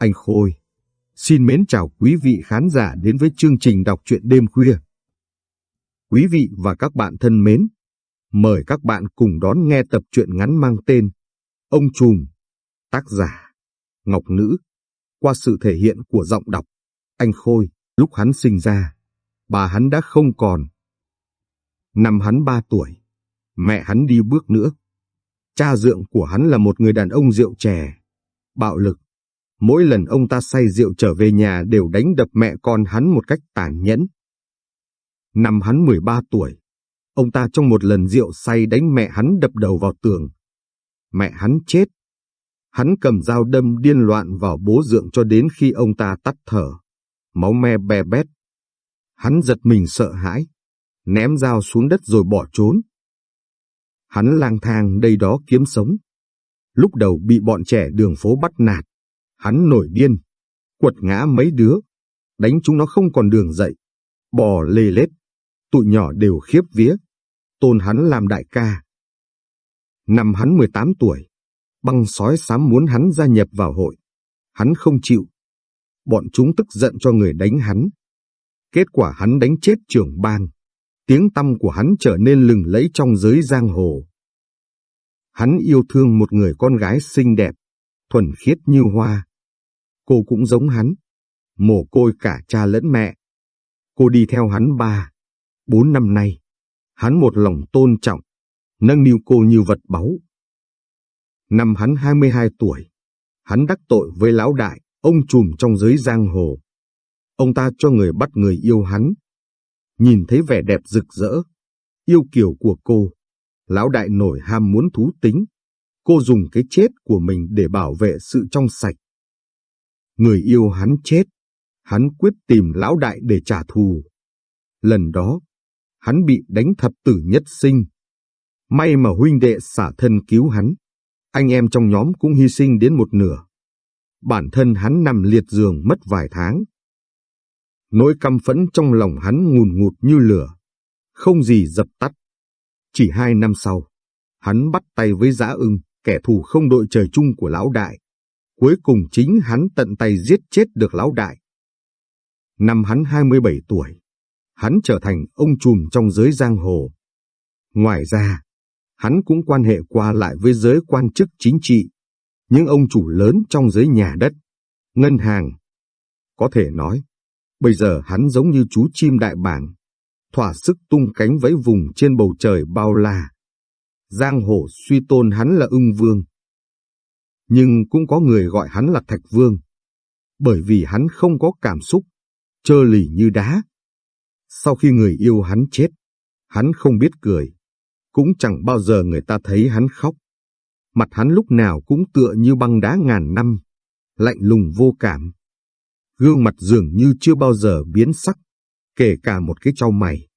Anh Khôi, xin mến chào quý vị khán giả đến với chương trình đọc truyện đêm khuya. Quý vị và các bạn thân mến, mời các bạn cùng đón nghe tập truyện ngắn mang tên Ông Trùm, tác giả Ngọc Nữ, qua sự thể hiện của giọng đọc Anh Khôi, lúc hắn sinh ra, bà hắn đã không còn. Năm hắn ba tuổi, mẹ hắn đi bước nữa. Cha dượng của hắn là một người đàn ông rượu chè, bạo lực. Mỗi lần ông ta say rượu trở về nhà đều đánh đập mẹ con hắn một cách tàn nhẫn. Năm hắn 13 tuổi, ông ta trong một lần rượu say đánh mẹ hắn đập đầu vào tường. Mẹ hắn chết. Hắn cầm dao đâm điên loạn vào bố dượng cho đến khi ông ta tắt thở. Máu me bè bét. Hắn giật mình sợ hãi, ném dao xuống đất rồi bỏ trốn. Hắn lang thang đây đó kiếm sống. Lúc đầu bị bọn trẻ đường phố bắt nạt. Hắn nổi điên, quật ngã mấy đứa, đánh chúng nó không còn đường dậy, bò lê lết, tụi nhỏ đều khiếp vía, tôn hắn làm đại ca. Năm hắn 18 tuổi, băng sói xám muốn hắn gia nhập vào hội. Hắn không chịu. Bọn chúng tức giận cho người đánh hắn. Kết quả hắn đánh chết trưởng ban. Tiếng tâm của hắn trở nên lừng lẫy trong giới giang hồ. Hắn yêu thương một người con gái xinh đẹp, thuần khiết như hoa. Cô cũng giống hắn, mồ côi cả cha lẫn mẹ. Cô đi theo hắn ba, bốn năm nay. Hắn một lòng tôn trọng, nâng niu cô như vật báu. Năm hắn 22 tuổi, hắn đắc tội với lão đại, ông trùm trong giới giang hồ. Ông ta cho người bắt người yêu hắn. Nhìn thấy vẻ đẹp rực rỡ, yêu kiều của cô, lão đại nổi ham muốn thú tính. Cô dùng cái chết của mình để bảo vệ sự trong sạch. Người yêu hắn chết, hắn quyết tìm lão đại để trả thù. Lần đó, hắn bị đánh thập tử nhất sinh. May mà huynh đệ xả thân cứu hắn, anh em trong nhóm cũng hy sinh đến một nửa. Bản thân hắn nằm liệt giường mất vài tháng. Nỗi căm phẫn trong lòng hắn ngùn ngụt như lửa, không gì dập tắt. Chỉ hai năm sau, hắn bắt tay với giã ưng, kẻ thù không đội trời chung của lão đại. Cuối cùng chính hắn tận tay giết chết được lão đại. Năm hắn 27 tuổi, hắn trở thành ông trùm trong giới giang hồ. Ngoài ra, hắn cũng quan hệ qua lại với giới quan chức chính trị, những ông chủ lớn trong giới nhà đất, ngân hàng. Có thể nói, bây giờ hắn giống như chú chim đại bảng, thỏa sức tung cánh vẫy vùng trên bầu trời bao la. Giang hồ suy tôn hắn là ưng vương. Nhưng cũng có người gọi hắn là thạch vương, bởi vì hắn không có cảm xúc, trơ lì như đá. Sau khi người yêu hắn chết, hắn không biết cười, cũng chẳng bao giờ người ta thấy hắn khóc. Mặt hắn lúc nào cũng tựa như băng đá ngàn năm, lạnh lùng vô cảm. Gương mặt dường như chưa bao giờ biến sắc, kể cả một cái trao mày.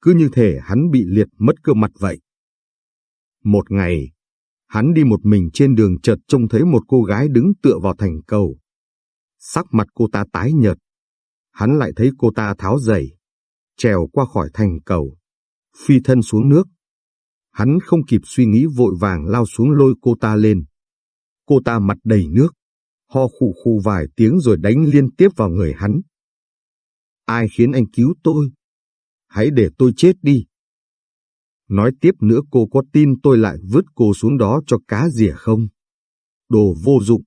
Cứ như thể hắn bị liệt mất cơ mặt vậy. Một ngày, hắn đi một mình trên đường chợt trông thấy một cô gái đứng tựa vào thành cầu. Sắc mặt cô ta tái nhợt. Hắn lại thấy cô ta tháo giày, trèo qua khỏi thành cầu, phi thân xuống nước. Hắn không kịp suy nghĩ vội vàng lao xuống lôi cô ta lên. Cô ta mặt đầy nước, ho khụ khụ vài tiếng rồi đánh liên tiếp vào người hắn. Ai khiến anh cứu tôi? Hãy để tôi chết đi. Nói tiếp nữa cô có tin tôi lại vứt cô xuống đó cho cá rỉa không? Đồ vô dụng.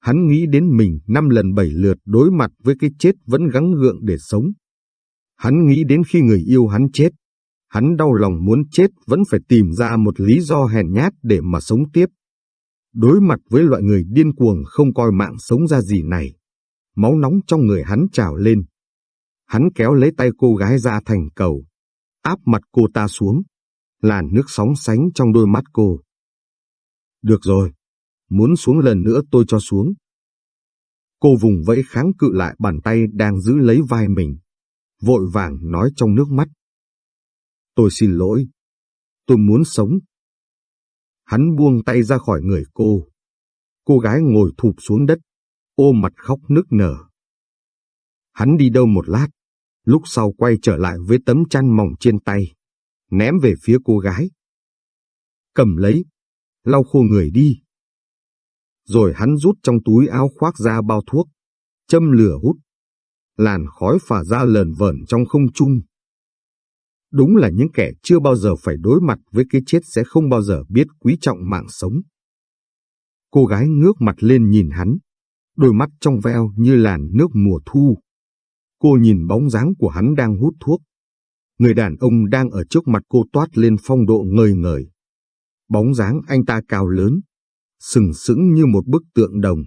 Hắn nghĩ đến mình năm lần bảy lượt đối mặt với cái chết vẫn gắng gượng để sống. Hắn nghĩ đến khi người yêu hắn chết. Hắn đau lòng muốn chết vẫn phải tìm ra một lý do hèn nhát để mà sống tiếp. Đối mặt với loại người điên cuồng không coi mạng sống ra gì này, máu nóng trong người hắn trào lên. Hắn kéo lấy tay cô gái ra thành cầu, áp mặt cô ta xuống, làn nước sóng sánh trong đôi mắt cô. Được rồi, muốn xuống lần nữa tôi cho xuống. Cô vùng vẫy kháng cự lại bàn tay đang giữ lấy vai mình, vội vàng nói trong nước mắt. Tôi xin lỗi, tôi muốn sống. Hắn buông tay ra khỏi người cô. Cô gái ngồi thụp xuống đất, ôm mặt khóc nức nở. Hắn đi đâu một lát, lúc sau quay trở lại với tấm chăn mỏng trên tay, ném về phía cô gái. Cầm lấy, lau khô người đi. Rồi hắn rút trong túi áo khoác ra bao thuốc, châm lửa hút. Làn khói phả ra lờn vờn trong không trung. Đúng là những kẻ chưa bao giờ phải đối mặt với cái chết sẽ không bao giờ biết quý trọng mạng sống. Cô gái ngước mặt lên nhìn hắn, đôi mắt trong veo như làn nước mùa thu. Cô nhìn bóng dáng của hắn đang hút thuốc. Người đàn ông đang ở trước mặt cô toát lên phong độ ngời ngời. Bóng dáng anh ta cao lớn, sừng sững như một bức tượng đồng.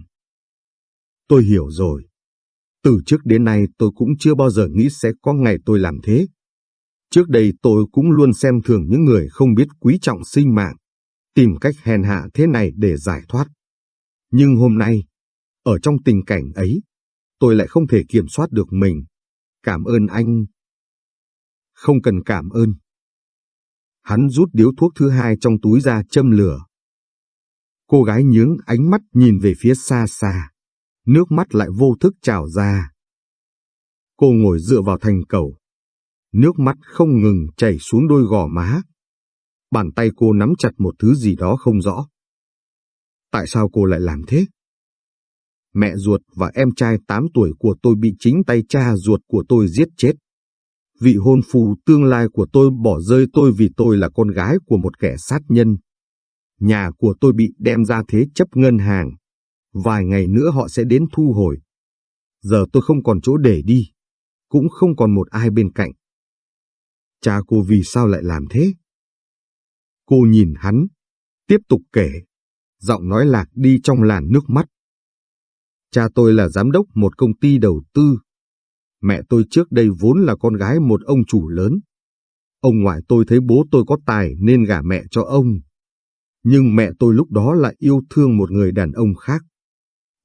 Tôi hiểu rồi. Từ trước đến nay tôi cũng chưa bao giờ nghĩ sẽ có ngày tôi làm thế. Trước đây tôi cũng luôn xem thường những người không biết quý trọng sinh mạng, tìm cách hèn hạ thế này để giải thoát. Nhưng hôm nay, ở trong tình cảnh ấy, tôi lại không thể kiểm soát được mình. Cảm ơn anh. Không cần cảm ơn. Hắn rút điếu thuốc thứ hai trong túi ra châm lửa. Cô gái nhướng ánh mắt nhìn về phía xa xa. Nước mắt lại vô thức trào ra. Cô ngồi dựa vào thành cầu. Nước mắt không ngừng chảy xuống đôi gò má. Bàn tay cô nắm chặt một thứ gì đó không rõ. Tại sao cô lại làm thế? Mẹ ruột và em trai 8 tuổi của tôi bị chính tay cha ruột của tôi giết chết. Vị hôn phu tương lai của tôi bỏ rơi tôi vì tôi là con gái của một kẻ sát nhân. Nhà của tôi bị đem ra thế chấp ngân hàng. Vài ngày nữa họ sẽ đến thu hồi. Giờ tôi không còn chỗ để đi. Cũng không còn một ai bên cạnh. Cha cô vì sao lại làm thế? Cô nhìn hắn, tiếp tục kể. Giọng nói lạc đi trong làn nước mắt. Cha tôi là giám đốc một công ty đầu tư. Mẹ tôi trước đây vốn là con gái một ông chủ lớn. Ông ngoại tôi thấy bố tôi có tài nên gả mẹ cho ông. Nhưng mẹ tôi lúc đó lại yêu thương một người đàn ông khác.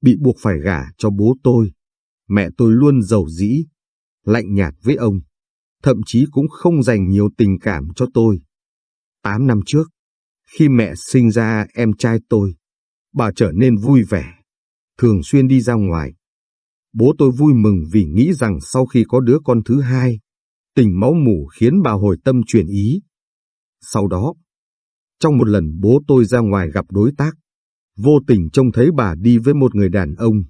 Bị buộc phải gả cho bố tôi. Mẹ tôi luôn giàu dĩ, lạnh nhạt với ông. Thậm chí cũng không dành nhiều tình cảm cho tôi. Tám năm trước, khi mẹ sinh ra em trai tôi, bà trở nên vui vẻ thường xuyên đi ra ngoài. Bố tôi vui mừng vì nghĩ rằng sau khi có đứa con thứ hai, tình máu mủ khiến bà hồi tâm chuyển ý. Sau đó, trong một lần bố tôi ra ngoài gặp đối tác, vô tình trông thấy bà đi với một người đàn ông.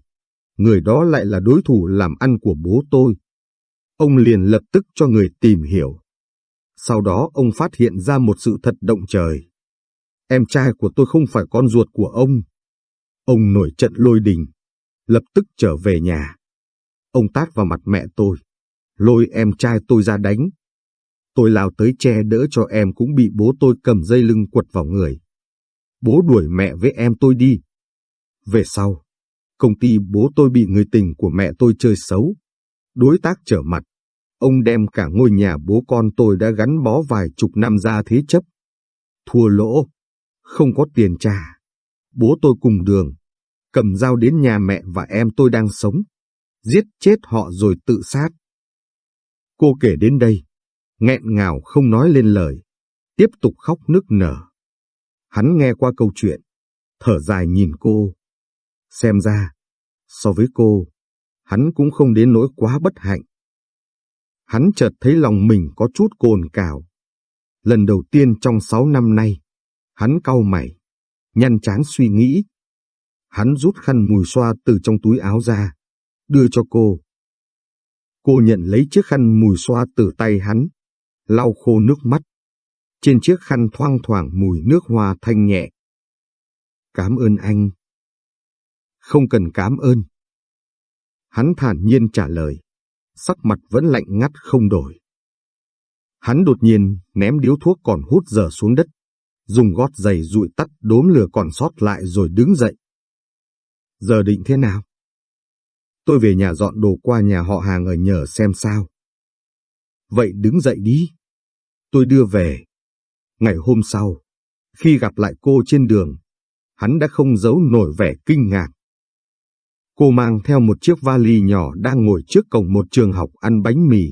Người đó lại là đối thủ làm ăn của bố tôi. Ông liền lập tức cho người tìm hiểu. Sau đó ông phát hiện ra một sự thật động trời. Em trai của tôi không phải con ruột của ông, Ông nổi trận lôi đình, lập tức trở về nhà. Ông tát vào mặt mẹ tôi, lôi em trai tôi ra đánh. Tôi lao tới che đỡ cho em cũng bị bố tôi cầm dây lưng quật vào người. Bố đuổi mẹ với em tôi đi. Về sau, công ty bố tôi bị người tình của mẹ tôi chơi xấu. Đối tác trở mặt, ông đem cả ngôi nhà bố con tôi đã gắn bó vài chục năm ra thế chấp. Thua lỗ, không có tiền trả. Bố tôi cùng đường, cầm dao đến nhà mẹ và em tôi đang sống, giết chết họ rồi tự sát. Cô kể đến đây, nghẹn ngào không nói lên lời, tiếp tục khóc nức nở. Hắn nghe qua câu chuyện, thở dài nhìn cô. Xem ra, so với cô, hắn cũng không đến nỗi quá bất hạnh. Hắn chợt thấy lòng mình có chút cồn cào. Lần đầu tiên trong sáu năm nay, hắn cau mày, nhăn chán suy nghĩ Hắn rút khăn mùi xoa từ trong túi áo ra, đưa cho cô. Cô nhận lấy chiếc khăn mùi xoa từ tay hắn, lau khô nước mắt. Trên chiếc khăn thoang thoảng mùi nước hoa thanh nhẹ. Cảm ơn anh. Không cần cảm ơn. Hắn thản nhiên trả lời, sắc mặt vẫn lạnh ngắt không đổi. Hắn đột nhiên ném điếu thuốc còn hút dở xuống đất, dùng gót giày dụi tắt đốm lửa còn sót lại rồi đứng dậy. Giờ định thế nào? Tôi về nhà dọn đồ qua nhà họ hàng ở nhờ xem sao. Vậy đứng dậy đi. Tôi đưa về. Ngày hôm sau, khi gặp lại cô trên đường, hắn đã không giấu nổi vẻ kinh ngạc. Cô mang theo một chiếc vali nhỏ đang ngồi trước cổng một trường học ăn bánh mì.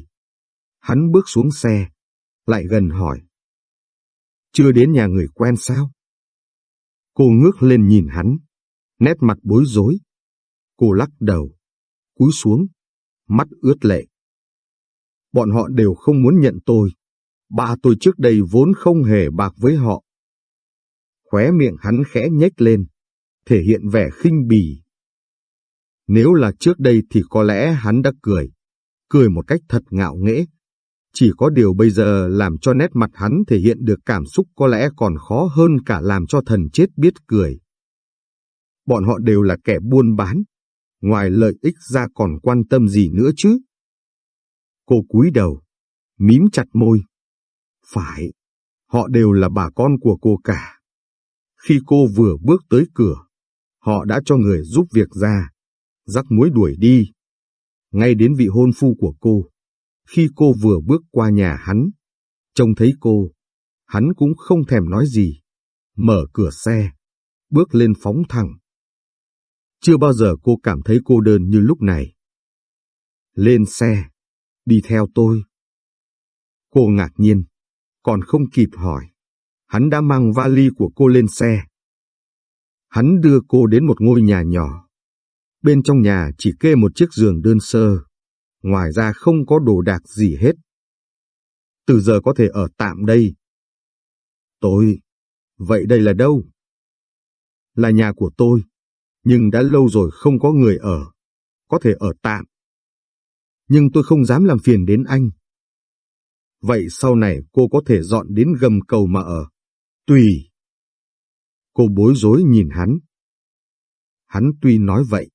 Hắn bước xuống xe, lại gần hỏi. Chưa đến nhà người quen sao? Cô ngước lên nhìn hắn nét mặt bối rối. Cô lắc đầu, cúi xuống, mắt ướt lệ. Bọn họ đều không muốn nhận tôi. Ba tôi trước đây vốn không hề bạc với họ. Khóe miệng hắn khẽ nhếch lên, thể hiện vẻ khinh bỉ. Nếu là trước đây thì có lẽ hắn đã cười, cười một cách thật ngạo nghễ. Chỉ có điều bây giờ làm cho nét mặt hắn thể hiện được cảm xúc có lẽ còn khó hơn cả làm cho thần chết biết cười. Bọn họ đều là kẻ buôn bán, ngoài lợi ích ra còn quan tâm gì nữa chứ? Cô cúi đầu, mím chặt môi. Phải, họ đều là bà con của cô cả. Khi cô vừa bước tới cửa, họ đã cho người giúp việc ra, rắc muối đuổi đi. Ngay đến vị hôn phu của cô, khi cô vừa bước qua nhà hắn, trông thấy cô, hắn cũng không thèm nói gì, mở cửa xe, bước lên phóng thẳng. Chưa bao giờ cô cảm thấy cô đơn như lúc này. Lên xe, đi theo tôi. Cô ngạc nhiên, còn không kịp hỏi. Hắn đã mang vali của cô lên xe. Hắn đưa cô đến một ngôi nhà nhỏ. Bên trong nhà chỉ kê một chiếc giường đơn sơ. Ngoài ra không có đồ đạc gì hết. Từ giờ có thể ở tạm đây. Tôi, vậy đây là đâu? Là nhà của tôi, nhưng đã lâu rồi không có người ở. Có thể ở tạm. Nhưng tôi không dám làm phiền đến anh. Vậy sau này cô có thể dọn đến gầm cầu mà ở. Tùy. Cô bối rối nhìn hắn. Hắn tuy nói vậy,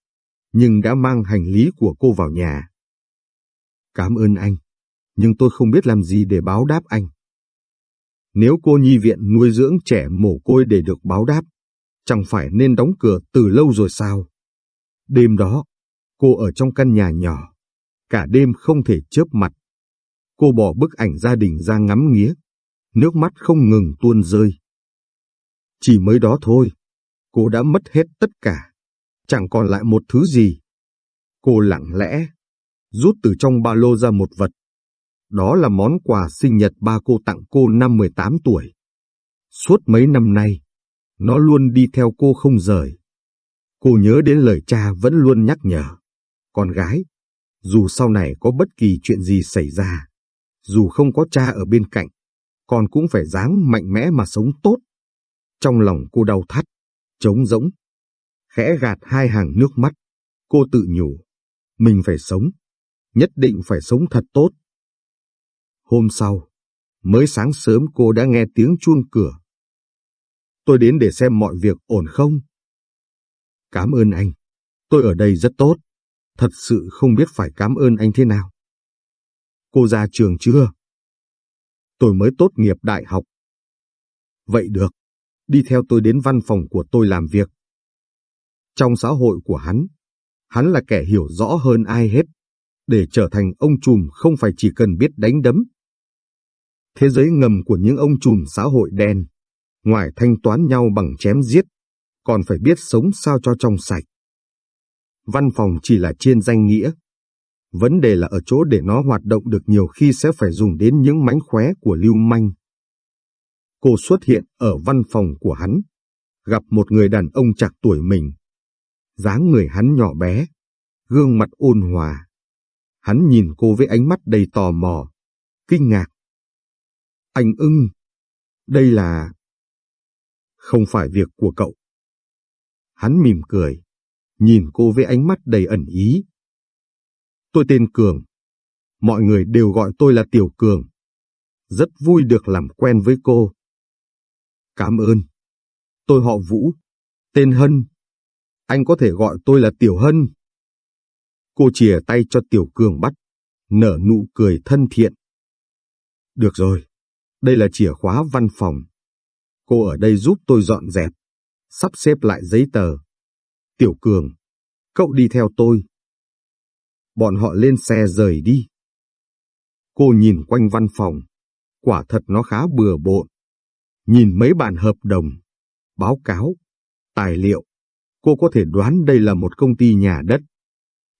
nhưng đã mang hành lý của cô vào nhà. Cảm ơn anh, nhưng tôi không biết làm gì để báo đáp anh. Nếu cô nhi viện nuôi dưỡng trẻ mồ côi để được báo đáp, chẳng phải nên đóng cửa từ lâu rồi sao? Đêm đó, cô ở trong căn nhà nhỏ, cả đêm không thể chớp mặt. Cô bỏ bức ảnh gia đình ra ngắm nghía, nước mắt không ngừng tuôn rơi. Chỉ mới đó thôi, cô đã mất hết tất cả, chẳng còn lại một thứ gì. Cô lặng lẽ, rút từ trong ba lô ra một vật. Đó là món quà sinh nhật ba cô tặng cô năm 18 tuổi. Suốt mấy năm nay, nó luôn đi theo cô không rời. Cô nhớ đến lời cha vẫn luôn nhắc nhở. Con gái, dù sau này có bất kỳ chuyện gì xảy ra, dù không có cha ở bên cạnh, con cũng phải dáng mạnh mẽ mà sống tốt. Trong lòng cô đau thắt, trống rỗng. Khẽ gạt hai hàng nước mắt, cô tự nhủ, mình phải sống, nhất định phải sống thật tốt. Hôm sau, mới sáng sớm cô đã nghe tiếng chuông cửa. Tôi đến để xem mọi việc ổn không? Cảm ơn anh, tôi ở đây rất tốt, thật sự không biết phải cảm ơn anh thế nào. Cô ra trường chưa? Tôi mới tốt nghiệp đại học. Vậy được, đi theo tôi đến văn phòng của tôi làm việc. Trong xã hội của hắn, hắn là kẻ hiểu rõ hơn ai hết. Để trở thành ông trùm không phải chỉ cần biết đánh đấm. Thế giới ngầm của những ông trùm xã hội đen, ngoài thanh toán nhau bằng chém giết, còn phải biết sống sao cho trong sạch. Văn phòng chỉ là trên danh nghĩa. Vấn đề là ở chỗ để nó hoạt động được nhiều khi sẽ phải dùng đến những mánh khóe của lưu manh. Cô xuất hiện ở văn phòng của hắn, gặp một người đàn ông chạc tuổi mình. dáng người hắn nhỏ bé, gương mặt ôn hòa. Hắn nhìn cô với ánh mắt đầy tò mò, kinh ngạc. Anh ưng, đây là... Không phải việc của cậu. Hắn mỉm cười, nhìn cô với ánh mắt đầy ẩn ý. Tôi tên Cường. Mọi người đều gọi tôi là Tiểu Cường. Rất vui được làm quen với cô. Cảm ơn. Tôi họ Vũ, tên Hân. Anh có thể gọi tôi là Tiểu Hân. Cô chìa tay cho Tiểu Cường bắt, nở nụ cười thân thiện. Được rồi, đây là chìa khóa văn phòng. Cô ở đây giúp tôi dọn dẹp, sắp xếp lại giấy tờ. Tiểu Cường, cậu đi theo tôi. Bọn họ lên xe rời đi. Cô nhìn quanh văn phòng, quả thật nó khá bừa bộn. Nhìn mấy bản hợp đồng, báo cáo, tài liệu, cô có thể đoán đây là một công ty nhà đất.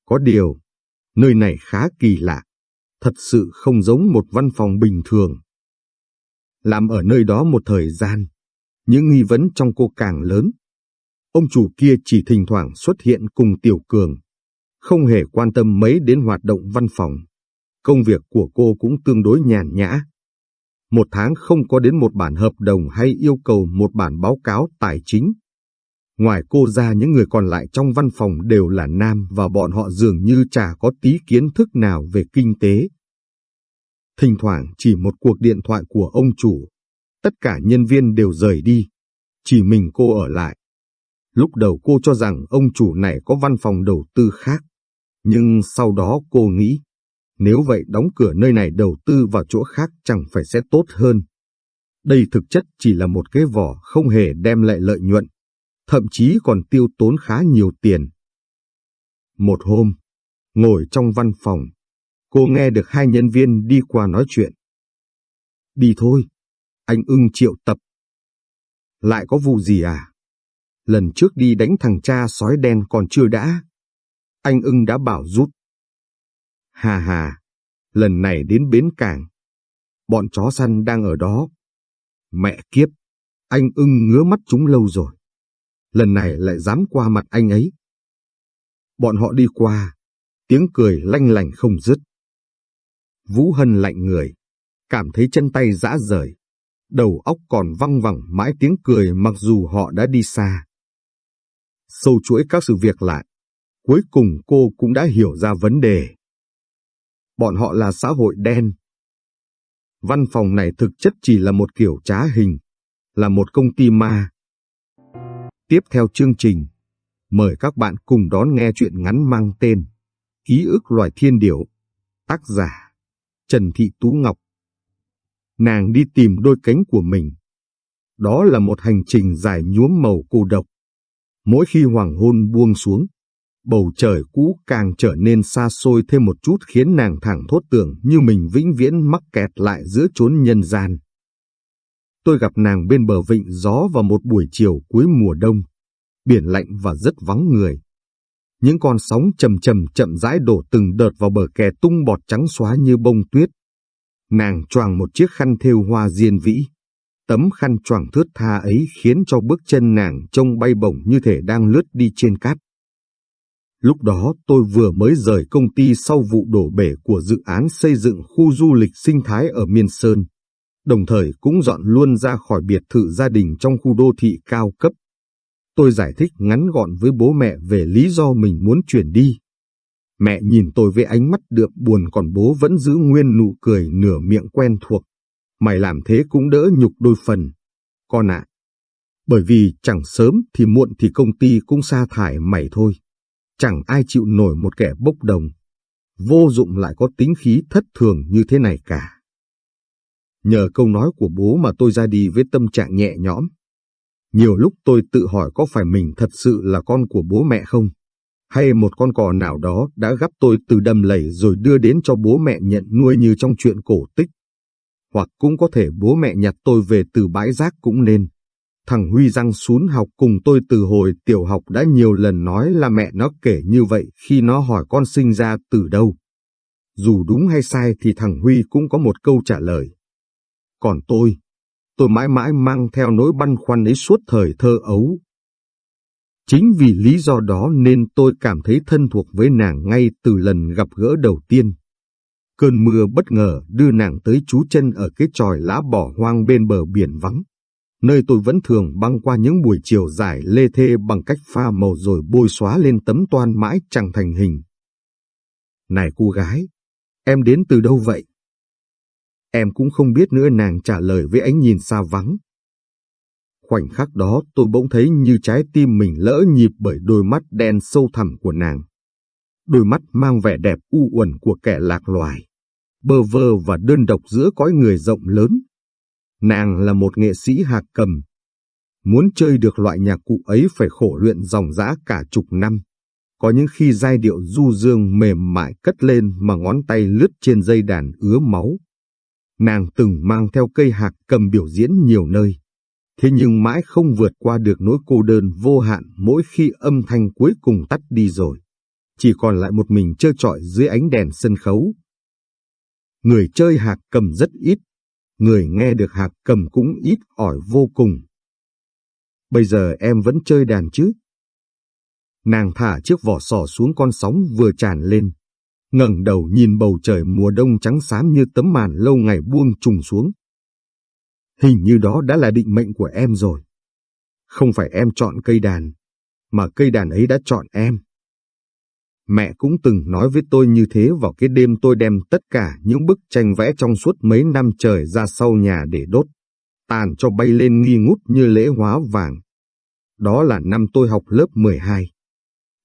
Có điều, nơi này khá kỳ lạ, thật sự không giống một văn phòng bình thường. Làm ở nơi đó một thời gian, những nghi vấn trong cô càng lớn. Ông chủ kia chỉ thỉnh thoảng xuất hiện cùng Tiểu Cường, không hề quan tâm mấy đến hoạt động văn phòng. Công việc của cô cũng tương đối nhàn nhã. Một tháng không có đến một bản hợp đồng hay yêu cầu một bản báo cáo tài chính. Ngoài cô ra những người còn lại trong văn phòng đều là nam và bọn họ dường như chả có tí kiến thức nào về kinh tế. Thỉnh thoảng chỉ một cuộc điện thoại của ông chủ, tất cả nhân viên đều rời đi, chỉ mình cô ở lại. Lúc đầu cô cho rằng ông chủ này có văn phòng đầu tư khác, nhưng sau đó cô nghĩ, nếu vậy đóng cửa nơi này đầu tư vào chỗ khác chẳng phải sẽ tốt hơn. Đây thực chất chỉ là một cái vỏ không hề đem lại lợi nhuận, thậm chí còn tiêu tốn khá nhiều tiền. Một hôm, ngồi trong văn phòng, cô nghe được hai nhân viên đi qua nói chuyện. Đi thôi, anh ưng triệu tập. Lại có vụ gì à? Lần trước đi đánh thằng cha sói đen còn chưa đã. Anh ưng đã bảo rút. Hà hà, lần này đến bến cảng. Bọn chó săn đang ở đó. Mẹ kiếp, anh ưng ngứa mắt chúng lâu rồi. Lần này lại dám qua mặt anh ấy. Bọn họ đi qua, tiếng cười lanh lành không dứt. Vũ Hân lạnh người, cảm thấy chân tay rã rời. Đầu óc còn văng vẳng mãi tiếng cười mặc dù họ đã đi xa. Sâu chuỗi các sự việc lại, cuối cùng cô cũng đã hiểu ra vấn đề. Bọn họ là xã hội đen. Văn phòng này thực chất chỉ là một kiểu trá hình, là một công ty ma. Tiếp theo chương trình, mời các bạn cùng đón nghe chuyện ngắn mang tên Ký ức loài thiên điểu, tác giả Trần Thị Tú Ngọc. Nàng đi tìm đôi cánh của mình. Đó là một hành trình dài nhuốm màu cô độc. Mỗi khi hoàng hôn buông xuống, bầu trời cũ càng trở nên xa xôi thêm một chút khiến nàng thẳng thốt tưởng như mình vĩnh viễn mắc kẹt lại giữa chốn nhân gian. Tôi gặp nàng bên bờ vịnh gió vào một buổi chiều cuối mùa đông, biển lạnh và rất vắng người. Những con sóng chầm chầm chậm rãi đổ từng đợt vào bờ kè tung bọt trắng xóa như bông tuyết. Nàng choàng một chiếc khăn thêu hoa diên vĩ. Tấm khăn choàng thướt tha ấy khiến cho bước chân nàng trông bay bổng như thể đang lướt đi trên cát. Lúc đó tôi vừa mới rời công ty sau vụ đổ bể của dự án xây dựng khu du lịch sinh thái ở Miên Sơn, đồng thời cũng dọn luôn ra khỏi biệt thự gia đình trong khu đô thị cao cấp. Tôi giải thích ngắn gọn với bố mẹ về lý do mình muốn chuyển đi. Mẹ nhìn tôi với ánh mắt đượm buồn còn bố vẫn giữ nguyên nụ cười nửa miệng quen thuộc. Mày làm thế cũng đỡ nhục đôi phần. Con ạ. Bởi vì chẳng sớm thì muộn thì công ty cũng sa thải mày thôi. Chẳng ai chịu nổi một kẻ bốc đồng. Vô dụng lại có tính khí thất thường như thế này cả. Nhờ câu nói của bố mà tôi ra đi với tâm trạng nhẹ nhõm. Nhiều lúc tôi tự hỏi có phải mình thật sự là con của bố mẹ không? Hay một con cò nào đó đã gắp tôi từ đầm lầy rồi đưa đến cho bố mẹ nhận nuôi như trong chuyện cổ tích? Hoặc cũng có thể bố mẹ nhặt tôi về từ bãi rác cũng nên. Thằng Huy răng xuống học cùng tôi từ hồi tiểu học đã nhiều lần nói là mẹ nó kể như vậy khi nó hỏi con sinh ra từ đâu. Dù đúng hay sai thì thằng Huy cũng có một câu trả lời. Còn tôi, tôi mãi mãi mang theo nỗi băn khoăn ấy suốt thời thơ ấu. Chính vì lý do đó nên tôi cảm thấy thân thuộc với nàng ngay từ lần gặp gỡ đầu tiên. Cơn mưa bất ngờ đưa nàng tới chú chân ở cái tròi lá bỏ hoang bên bờ biển vắng, nơi tôi vẫn thường băng qua những buổi chiều dài lê thê bằng cách pha màu rồi bôi xóa lên tấm toan mãi chẳng thành hình. Này cô gái, em đến từ đâu vậy? Em cũng không biết nữa nàng trả lời với ánh nhìn xa vắng. Khoảnh khắc đó tôi bỗng thấy như trái tim mình lỡ nhịp bởi đôi mắt đen sâu thẳm của nàng. Đôi mắt mang vẻ đẹp u uẩn của kẻ lạc loài, bơ vơ và đơn độc giữa cõi người rộng lớn. Nàng là một nghệ sĩ hạc cầm. Muốn chơi được loại nhạc cụ ấy phải khổ luyện dòng dã cả chục năm. Có những khi giai điệu du dương mềm mại cất lên mà ngón tay lướt trên dây đàn ứa máu. Nàng từng mang theo cây hạc cầm biểu diễn nhiều nơi. Thế nhưng mãi không vượt qua được nỗi cô đơn vô hạn mỗi khi âm thanh cuối cùng tắt đi rồi. Chỉ còn lại một mình chơi trọi dưới ánh đèn sân khấu. Người chơi hạc cầm rất ít, người nghe được hạc cầm cũng ít ỏi vô cùng. Bây giờ em vẫn chơi đàn chứ? Nàng thả chiếc vỏ sò xuống con sóng vừa tràn lên, ngẩng đầu nhìn bầu trời mùa đông trắng xám như tấm màn lâu ngày buông trùng xuống. Hình như đó đã là định mệnh của em rồi. Không phải em chọn cây đàn, mà cây đàn ấy đã chọn em. Mẹ cũng từng nói với tôi như thế vào cái đêm tôi đem tất cả những bức tranh vẽ trong suốt mấy năm trời ra sau nhà để đốt, tàn cho bay lên nghi ngút như lễ hóa vàng. Đó là năm tôi học lớp 12.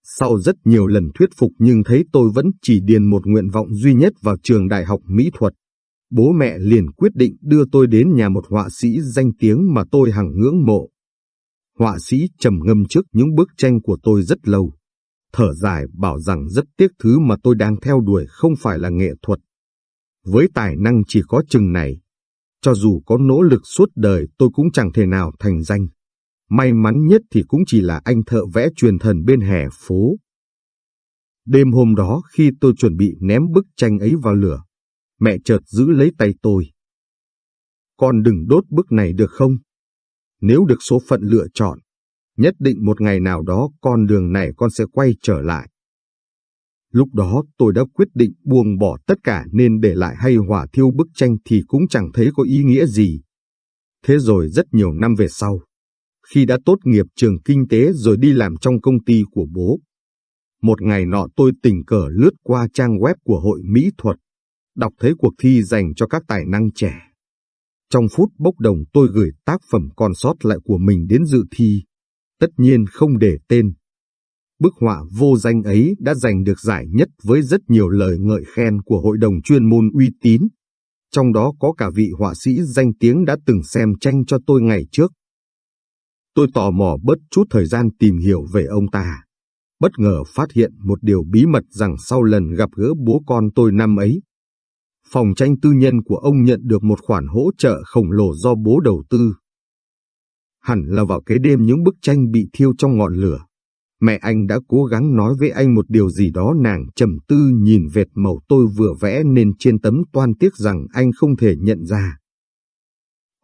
Sau rất nhiều lần thuyết phục nhưng thấy tôi vẫn chỉ điền một nguyện vọng duy nhất vào trường đại học mỹ thuật. Bố mẹ liền quyết định đưa tôi đến nhà một họa sĩ danh tiếng mà tôi hằng ngưỡng mộ. Họa sĩ trầm ngâm trước những bức tranh của tôi rất lâu. Thở dài bảo rằng rất tiếc thứ mà tôi đang theo đuổi không phải là nghệ thuật. Với tài năng chỉ có chừng này, cho dù có nỗ lực suốt đời tôi cũng chẳng thể nào thành danh. May mắn nhất thì cũng chỉ là anh thợ vẽ truyền thần bên hè phố. Đêm hôm đó khi tôi chuẩn bị ném bức tranh ấy vào lửa, mẹ chợt giữ lấy tay tôi. Con đừng đốt bức này được không? Nếu được số phận lựa chọn, nhất định một ngày nào đó con đường này con sẽ quay trở lại. Lúc đó tôi đã quyết định buông bỏ tất cả nên để lại hay hỏa thiêu bức tranh thì cũng chẳng thấy có ý nghĩa gì. Thế rồi rất nhiều năm về sau, khi đã tốt nghiệp trường kinh tế rồi đi làm trong công ty của bố. Một ngày nọ tôi tình cờ lướt qua trang web của hội mỹ thuật, đọc thấy cuộc thi dành cho các tài năng trẻ. Trong phút bốc đồng tôi gửi tác phẩm còn sót lại của mình đến dự thi, tất nhiên không để tên. Bức họa vô danh ấy đã giành được giải nhất với rất nhiều lời ngợi khen của hội đồng chuyên môn uy tín. Trong đó có cả vị họa sĩ danh tiếng đã từng xem tranh cho tôi ngày trước. Tôi tò mò bớt chút thời gian tìm hiểu về ông ta. Bất ngờ phát hiện một điều bí mật rằng sau lần gặp gỡ bố con tôi năm ấy, phòng tranh tư nhân của ông nhận được một khoản hỗ trợ khổng lồ do bố đầu tư. Hẳn là vào cái đêm những bức tranh bị thiêu trong ngọn lửa. Mẹ anh đã cố gắng nói với anh một điều gì đó nàng trầm tư nhìn vệt màu tôi vừa vẽ nên trên tấm toan tiếc rằng anh không thể nhận ra.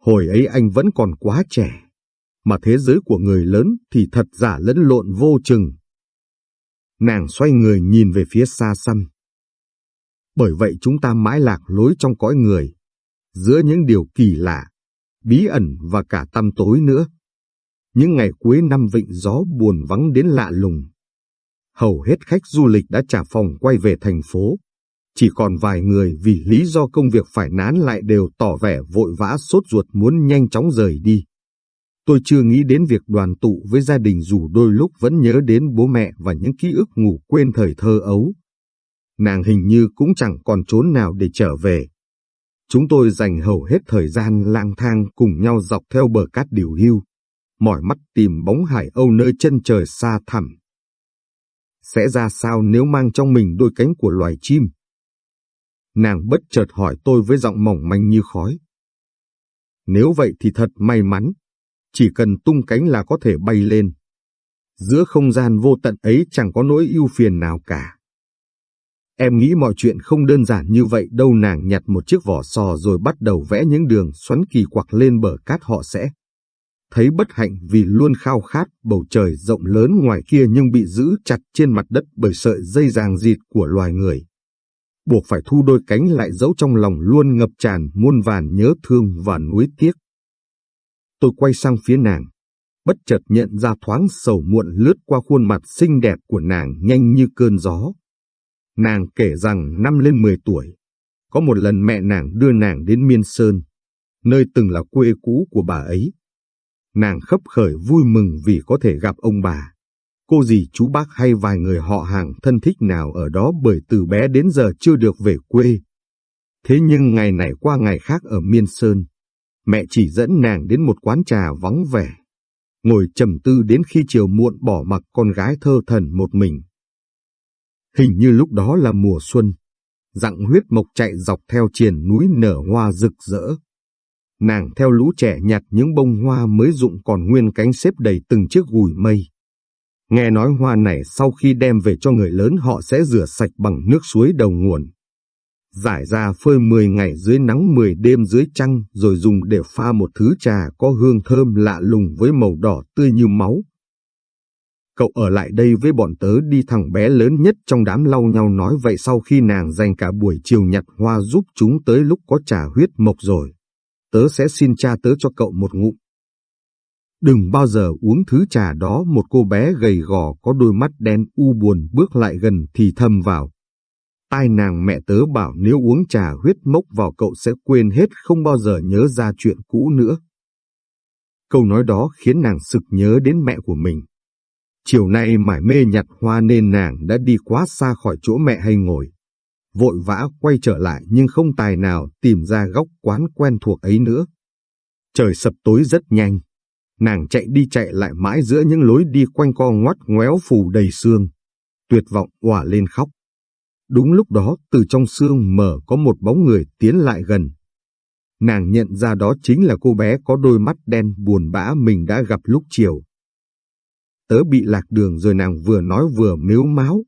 Hồi ấy anh vẫn còn quá trẻ, mà thế giới của người lớn thì thật giả lẫn lộn vô chừng. Nàng xoay người nhìn về phía xa xăm. Bởi vậy chúng ta mãi lạc lối trong cõi người, giữa những điều kỳ lạ, bí ẩn và cả tăm tối nữa. Những ngày cuối năm vịnh gió buồn vắng đến lạ lùng. Hầu hết khách du lịch đã trả phòng quay về thành phố. Chỉ còn vài người vì lý do công việc phải nán lại đều tỏ vẻ vội vã sốt ruột muốn nhanh chóng rời đi. Tôi chưa nghĩ đến việc đoàn tụ với gia đình dù đôi lúc vẫn nhớ đến bố mẹ và những ký ức ngủ quên thời thơ ấu. Nàng hình như cũng chẳng còn trốn nào để trở về. Chúng tôi dành hầu hết thời gian lang thang cùng nhau dọc theo bờ cát điều hưu, mỏi mắt tìm bóng hải âu nơi chân trời xa thẳm. Sẽ ra sao nếu mang trong mình đôi cánh của loài chim? Nàng bất chợt hỏi tôi với giọng mỏng manh như khói. Nếu vậy thì thật may mắn, chỉ cần tung cánh là có thể bay lên. Giữa không gian vô tận ấy chẳng có nỗi ưu phiền nào cả. Em nghĩ mọi chuyện không đơn giản như vậy đâu nàng nhặt một chiếc vỏ sò rồi bắt đầu vẽ những đường xoắn kỳ quặc lên bờ cát họ sẽ. Thấy bất hạnh vì luôn khao khát bầu trời rộng lớn ngoài kia nhưng bị giữ chặt trên mặt đất bởi sợi dây ràng dịt của loài người. Buộc phải thu đôi cánh lại giấu trong lòng luôn ngập tràn muôn vàn nhớ thương và nuối tiếc. Tôi quay sang phía nàng, bất chợt nhận ra thoáng sầu muộn lướt qua khuôn mặt xinh đẹp của nàng nhanh như cơn gió. Nàng kể rằng năm lên 10 tuổi, có một lần mẹ nàng đưa nàng đến Miên Sơn, nơi từng là quê cũ của bà ấy. Nàng khấp khởi vui mừng vì có thể gặp ông bà, cô dì chú bác hay vài người họ hàng thân thích nào ở đó bởi từ bé đến giờ chưa được về quê. Thế nhưng ngày này qua ngày khác ở Miên Sơn, mẹ chỉ dẫn nàng đến một quán trà vắng vẻ, ngồi trầm tư đến khi chiều muộn bỏ mặc con gái thơ thần một mình. Hình như lúc đó là mùa xuân, dặng huyết mộc chạy dọc theo triền núi nở hoa rực rỡ. Nàng theo lũ trẻ nhặt những bông hoa mới rụng còn nguyên cánh xếp đầy từng chiếc gùi mây. Nghe nói hoa này sau khi đem về cho người lớn họ sẽ rửa sạch bằng nước suối đầu nguồn giải ra phơi 10 ngày dưới nắng 10 đêm dưới trăng rồi dùng để pha một thứ trà có hương thơm lạ lùng với màu đỏ tươi như máu. Cậu ở lại đây với bọn tớ đi thằng bé lớn nhất trong đám lau nhau nói vậy sau khi nàng dành cả buổi chiều nhặt hoa giúp chúng tới lúc có trà huyết mộc rồi. Tớ sẽ xin cha tớ cho cậu một ngụm. Đừng bao giờ uống thứ trà đó, một cô bé gầy gò có đôi mắt đen u buồn bước lại gần thì thầm vào. Tai nàng mẹ tớ bảo nếu uống trà huyết mốc vào cậu sẽ quên hết, không bao giờ nhớ ra chuyện cũ nữa. Câu nói đó khiến nàng sực nhớ đến mẹ của mình. Chiều nay mải mê nhặt hoa nên nàng đã đi quá xa khỏi chỗ mẹ hay ngồi. Vội vã quay trở lại nhưng không tài nào tìm ra góc quán quen thuộc ấy nữa. Trời sập tối rất nhanh. Nàng chạy đi chạy lại mãi giữa những lối đi quanh co ngoắt ngoéo phủ đầy xương. Tuyệt vọng òa lên khóc. Đúng lúc đó, từ trong xương mở có một bóng người tiến lại gần. Nàng nhận ra đó chính là cô bé có đôi mắt đen buồn bã mình đã gặp lúc chiều. Tớ bị lạc đường rồi nàng vừa nói vừa miếu máu.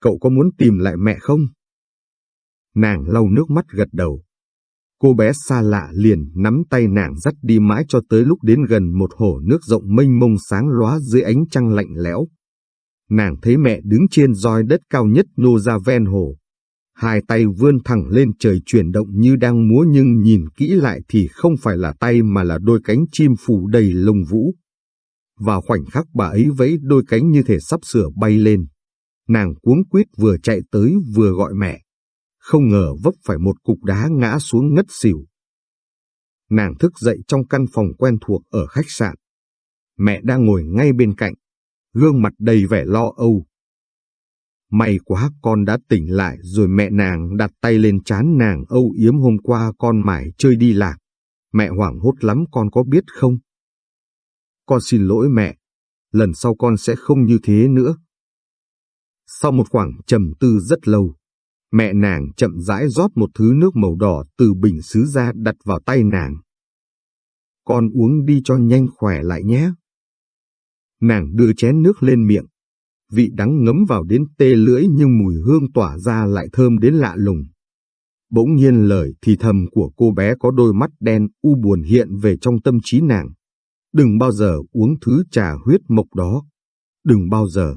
Cậu có muốn tìm lại mẹ không? Nàng lau nước mắt gật đầu. Cô bé xa lạ liền nắm tay nàng dắt đi mãi cho tới lúc đến gần một hồ nước rộng mênh mông sáng lóa dưới ánh trăng lạnh lẽo. Nàng thấy mẹ đứng trên roi đất cao nhất nô ra ven hồ. Hai tay vươn thẳng lên trời chuyển động như đang múa nhưng nhìn kỹ lại thì không phải là tay mà là đôi cánh chim phủ đầy lông vũ và khoảnh khắc bà ấy vẫy đôi cánh như thể sắp sửa bay lên. Nàng cuống quýt vừa chạy tới vừa gọi mẹ. Không ngờ vấp phải một cục đá ngã xuống ngất xỉu. Nàng thức dậy trong căn phòng quen thuộc ở khách sạn. Mẹ đang ngồi ngay bên cạnh, gương mặt đầy vẻ lo âu. May quá con đã tỉnh lại rồi mẹ nàng đặt tay lên chán nàng âu yếm hôm qua con mải chơi đi lạc. Mẹ hoảng hốt lắm con có biết không? Con xin lỗi mẹ, lần sau con sẽ không như thế nữa. Sau một khoảng trầm tư rất lâu, mẹ nàng chậm rãi rót một thứ nước màu đỏ từ bình sứ ra đặt vào tay nàng. Con uống đi cho nhanh khỏe lại nhé. Nàng đưa chén nước lên miệng. Vị đắng ngấm vào đến tê lưỡi nhưng mùi hương tỏa ra lại thơm đến lạ lùng. Bỗng nhiên lời thì thầm của cô bé có đôi mắt đen u buồn hiện về trong tâm trí nàng. Đừng bao giờ uống thứ trà huyết mộc đó. Đừng bao giờ.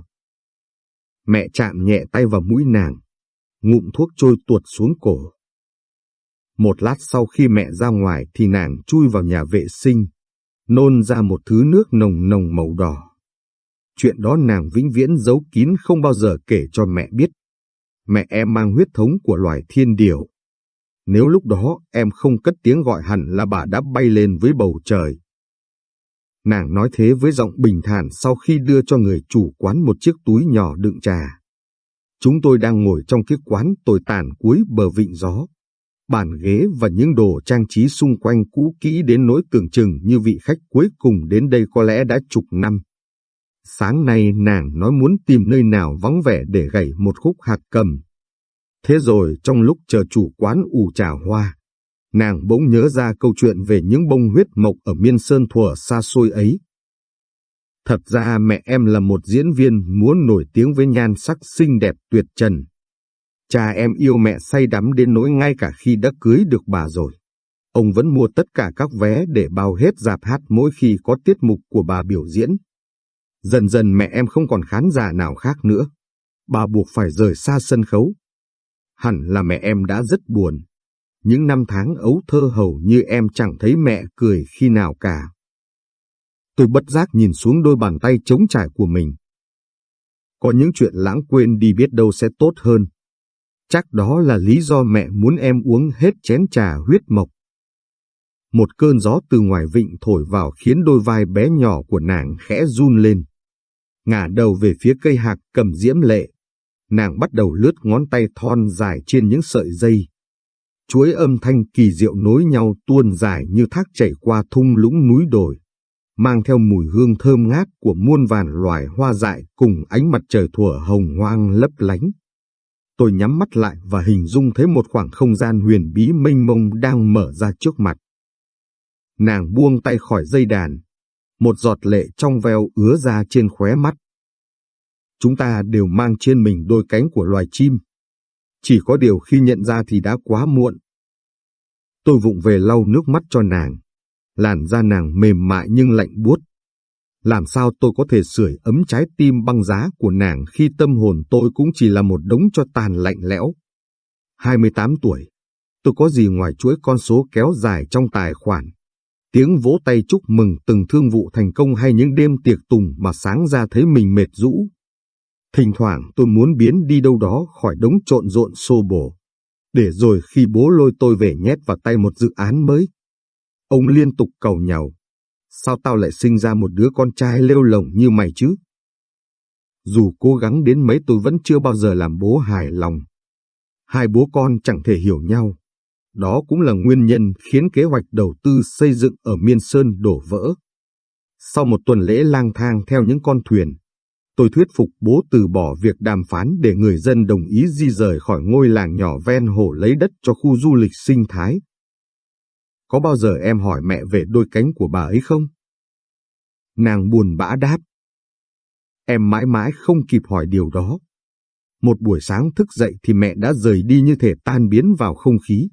Mẹ chạm nhẹ tay vào mũi nàng. Ngụm thuốc trôi tuột xuống cổ. Một lát sau khi mẹ ra ngoài thì nàng chui vào nhà vệ sinh, nôn ra một thứ nước nồng nồng màu đỏ. Chuyện đó nàng vĩnh viễn giấu kín không bao giờ kể cho mẹ biết. Mẹ em mang huyết thống của loài thiên điểu. Nếu lúc đó em không cất tiếng gọi hẳn là bà đã bay lên với bầu trời. Nàng nói thế với giọng bình thản sau khi đưa cho người chủ quán một chiếc túi nhỏ đựng trà. Chúng tôi đang ngồi trong cái quán tồi tàn cuối bờ vịnh gió. Bàn ghế và những đồ trang trí xung quanh cũ kỹ đến nỗi tưởng chừng như vị khách cuối cùng đến đây có lẽ đã chục năm. Sáng nay nàng nói muốn tìm nơi nào vắng vẻ để gảy một khúc hạt cầm. Thế rồi trong lúc chờ chủ quán ủ trà hoa, nàng bỗng nhớ ra câu chuyện về những bông huyết mộc ở miên sơn thuở xa xôi ấy. Thật ra mẹ em là một diễn viên muốn nổi tiếng với nhan sắc xinh đẹp tuyệt trần. Cha em yêu mẹ say đắm đến nỗi ngay cả khi đã cưới được bà rồi. Ông vẫn mua tất cả các vé để bao hết dạp hát mỗi khi có tiết mục của bà biểu diễn. Dần dần mẹ em không còn khán giả nào khác nữa. Bà buộc phải rời xa sân khấu. Hẳn là mẹ em đã rất buồn. Những năm tháng ấu thơ hầu như em chẳng thấy mẹ cười khi nào cả. Tôi bất giác nhìn xuống đôi bàn tay trống trải của mình. Có những chuyện lãng quên đi biết đâu sẽ tốt hơn. Chắc đó là lý do mẹ muốn em uống hết chén trà huyết mộc. Một cơn gió từ ngoài vịnh thổi vào khiến đôi vai bé nhỏ của nàng khẽ run lên ngả đầu về phía cây hạc cầm diễm lệ. Nàng bắt đầu lướt ngón tay thon dài trên những sợi dây. Chuỗi âm thanh kỳ diệu nối nhau tuôn dài như thác chảy qua thung lũng núi đồi, mang theo mùi hương thơm ngát của muôn vàn loài hoa dại cùng ánh mặt trời thuở hồng hoang lấp lánh. Tôi nhắm mắt lại và hình dung thấy một khoảng không gian huyền bí mênh mông đang mở ra trước mặt. Nàng buông tay khỏi dây đàn, một giọt lệ trong veo ứa ra trên khóe mắt. Chúng ta đều mang trên mình đôi cánh của loài chim. Chỉ có điều khi nhận ra thì đã quá muộn. Tôi vụng về lau nước mắt cho nàng. Làn da nàng mềm mại nhưng lạnh buốt. Làm sao tôi có thể sưởi ấm trái tim băng giá của nàng khi tâm hồn tôi cũng chỉ là một đống cho tàn lạnh lẽo. 28 tuổi, tôi có gì ngoài chuỗi con số kéo dài trong tài khoản tiếng vỗ tay chúc mừng từng thương vụ thành công hay những đêm tiệc tùng mà sáng ra thấy mình mệt rũ. Thỉnh thoảng tôi muốn biến đi đâu đó khỏi đống trộn rộn xô bồ để rồi khi bố lôi tôi về nhét vào tay một dự án mới. Ông liên tục cầu nhàu, sao tao lại sinh ra một đứa con trai lêu lồng như mày chứ? Dù cố gắng đến mấy tôi vẫn chưa bao giờ làm bố hài lòng. Hai bố con chẳng thể hiểu nhau. Đó cũng là nguyên nhân khiến kế hoạch đầu tư xây dựng ở Miên Sơn đổ vỡ. Sau một tuần lễ lang thang theo những con thuyền, tôi thuyết phục bố từ bỏ việc đàm phán để người dân đồng ý di rời khỏi ngôi làng nhỏ ven hồ lấy đất cho khu du lịch sinh thái. Có bao giờ em hỏi mẹ về đôi cánh của bà ấy không? Nàng buồn bã đáp. Em mãi mãi không kịp hỏi điều đó. Một buổi sáng thức dậy thì mẹ đã rời đi như thể tan biến vào không khí.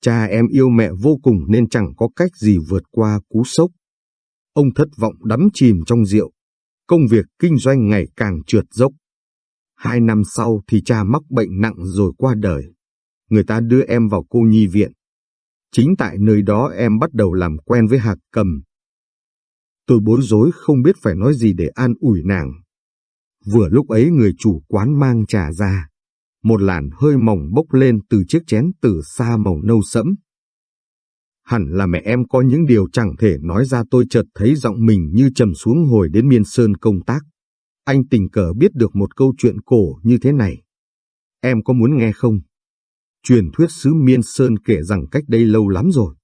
Cha em yêu mẹ vô cùng nên chẳng có cách gì vượt qua cú sốc. Ông thất vọng đắm chìm trong rượu. Công việc kinh doanh ngày càng trượt dốc. Hai năm sau thì cha mắc bệnh nặng rồi qua đời. Người ta đưa em vào cô nhi viện. Chính tại nơi đó em bắt đầu làm quen với hạc cầm. Tôi bối rối không biết phải nói gì để an ủi nàng. Vừa lúc ấy người chủ quán mang trà ra. Một làn hơi mỏng bốc lên từ chiếc chén từ xa màu nâu sẫm. Hẳn là mẹ em có những điều chẳng thể nói ra, tôi chợt thấy giọng mình như trầm xuống hồi đến miên sơn công tác. Anh tình cờ biết được một câu chuyện cổ như thế này. Em có muốn nghe không? Truyền thuyết xứ Miên Sơn kể rằng cách đây lâu lắm rồi.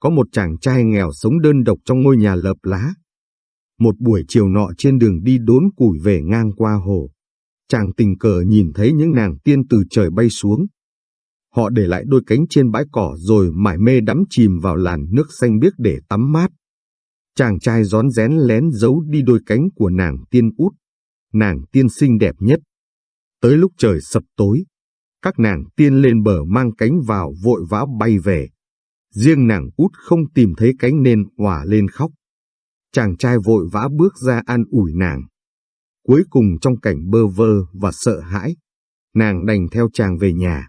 Có một chàng trai nghèo sống đơn độc trong ngôi nhà lợp lá. Một buổi chiều nọ trên đường đi đốn củi về ngang qua hồ. Chàng tình cờ nhìn thấy những nàng tiên từ trời bay xuống. Họ để lại đôi cánh trên bãi cỏ rồi mải mê đắm chìm vào làn nước xanh biếc để tắm mát. Chàng trai rón rén lén giấu đi đôi cánh của nàng tiên út, nàng tiên xinh đẹp nhất. Tới lúc trời sập tối, các nàng tiên lên bờ mang cánh vào vội vã bay về. Riêng nàng út không tìm thấy cánh nên hòa lên khóc. Chàng trai vội vã bước ra an ủi nàng. Cuối cùng trong cảnh bơ vơ và sợ hãi, nàng đành theo chàng về nhà.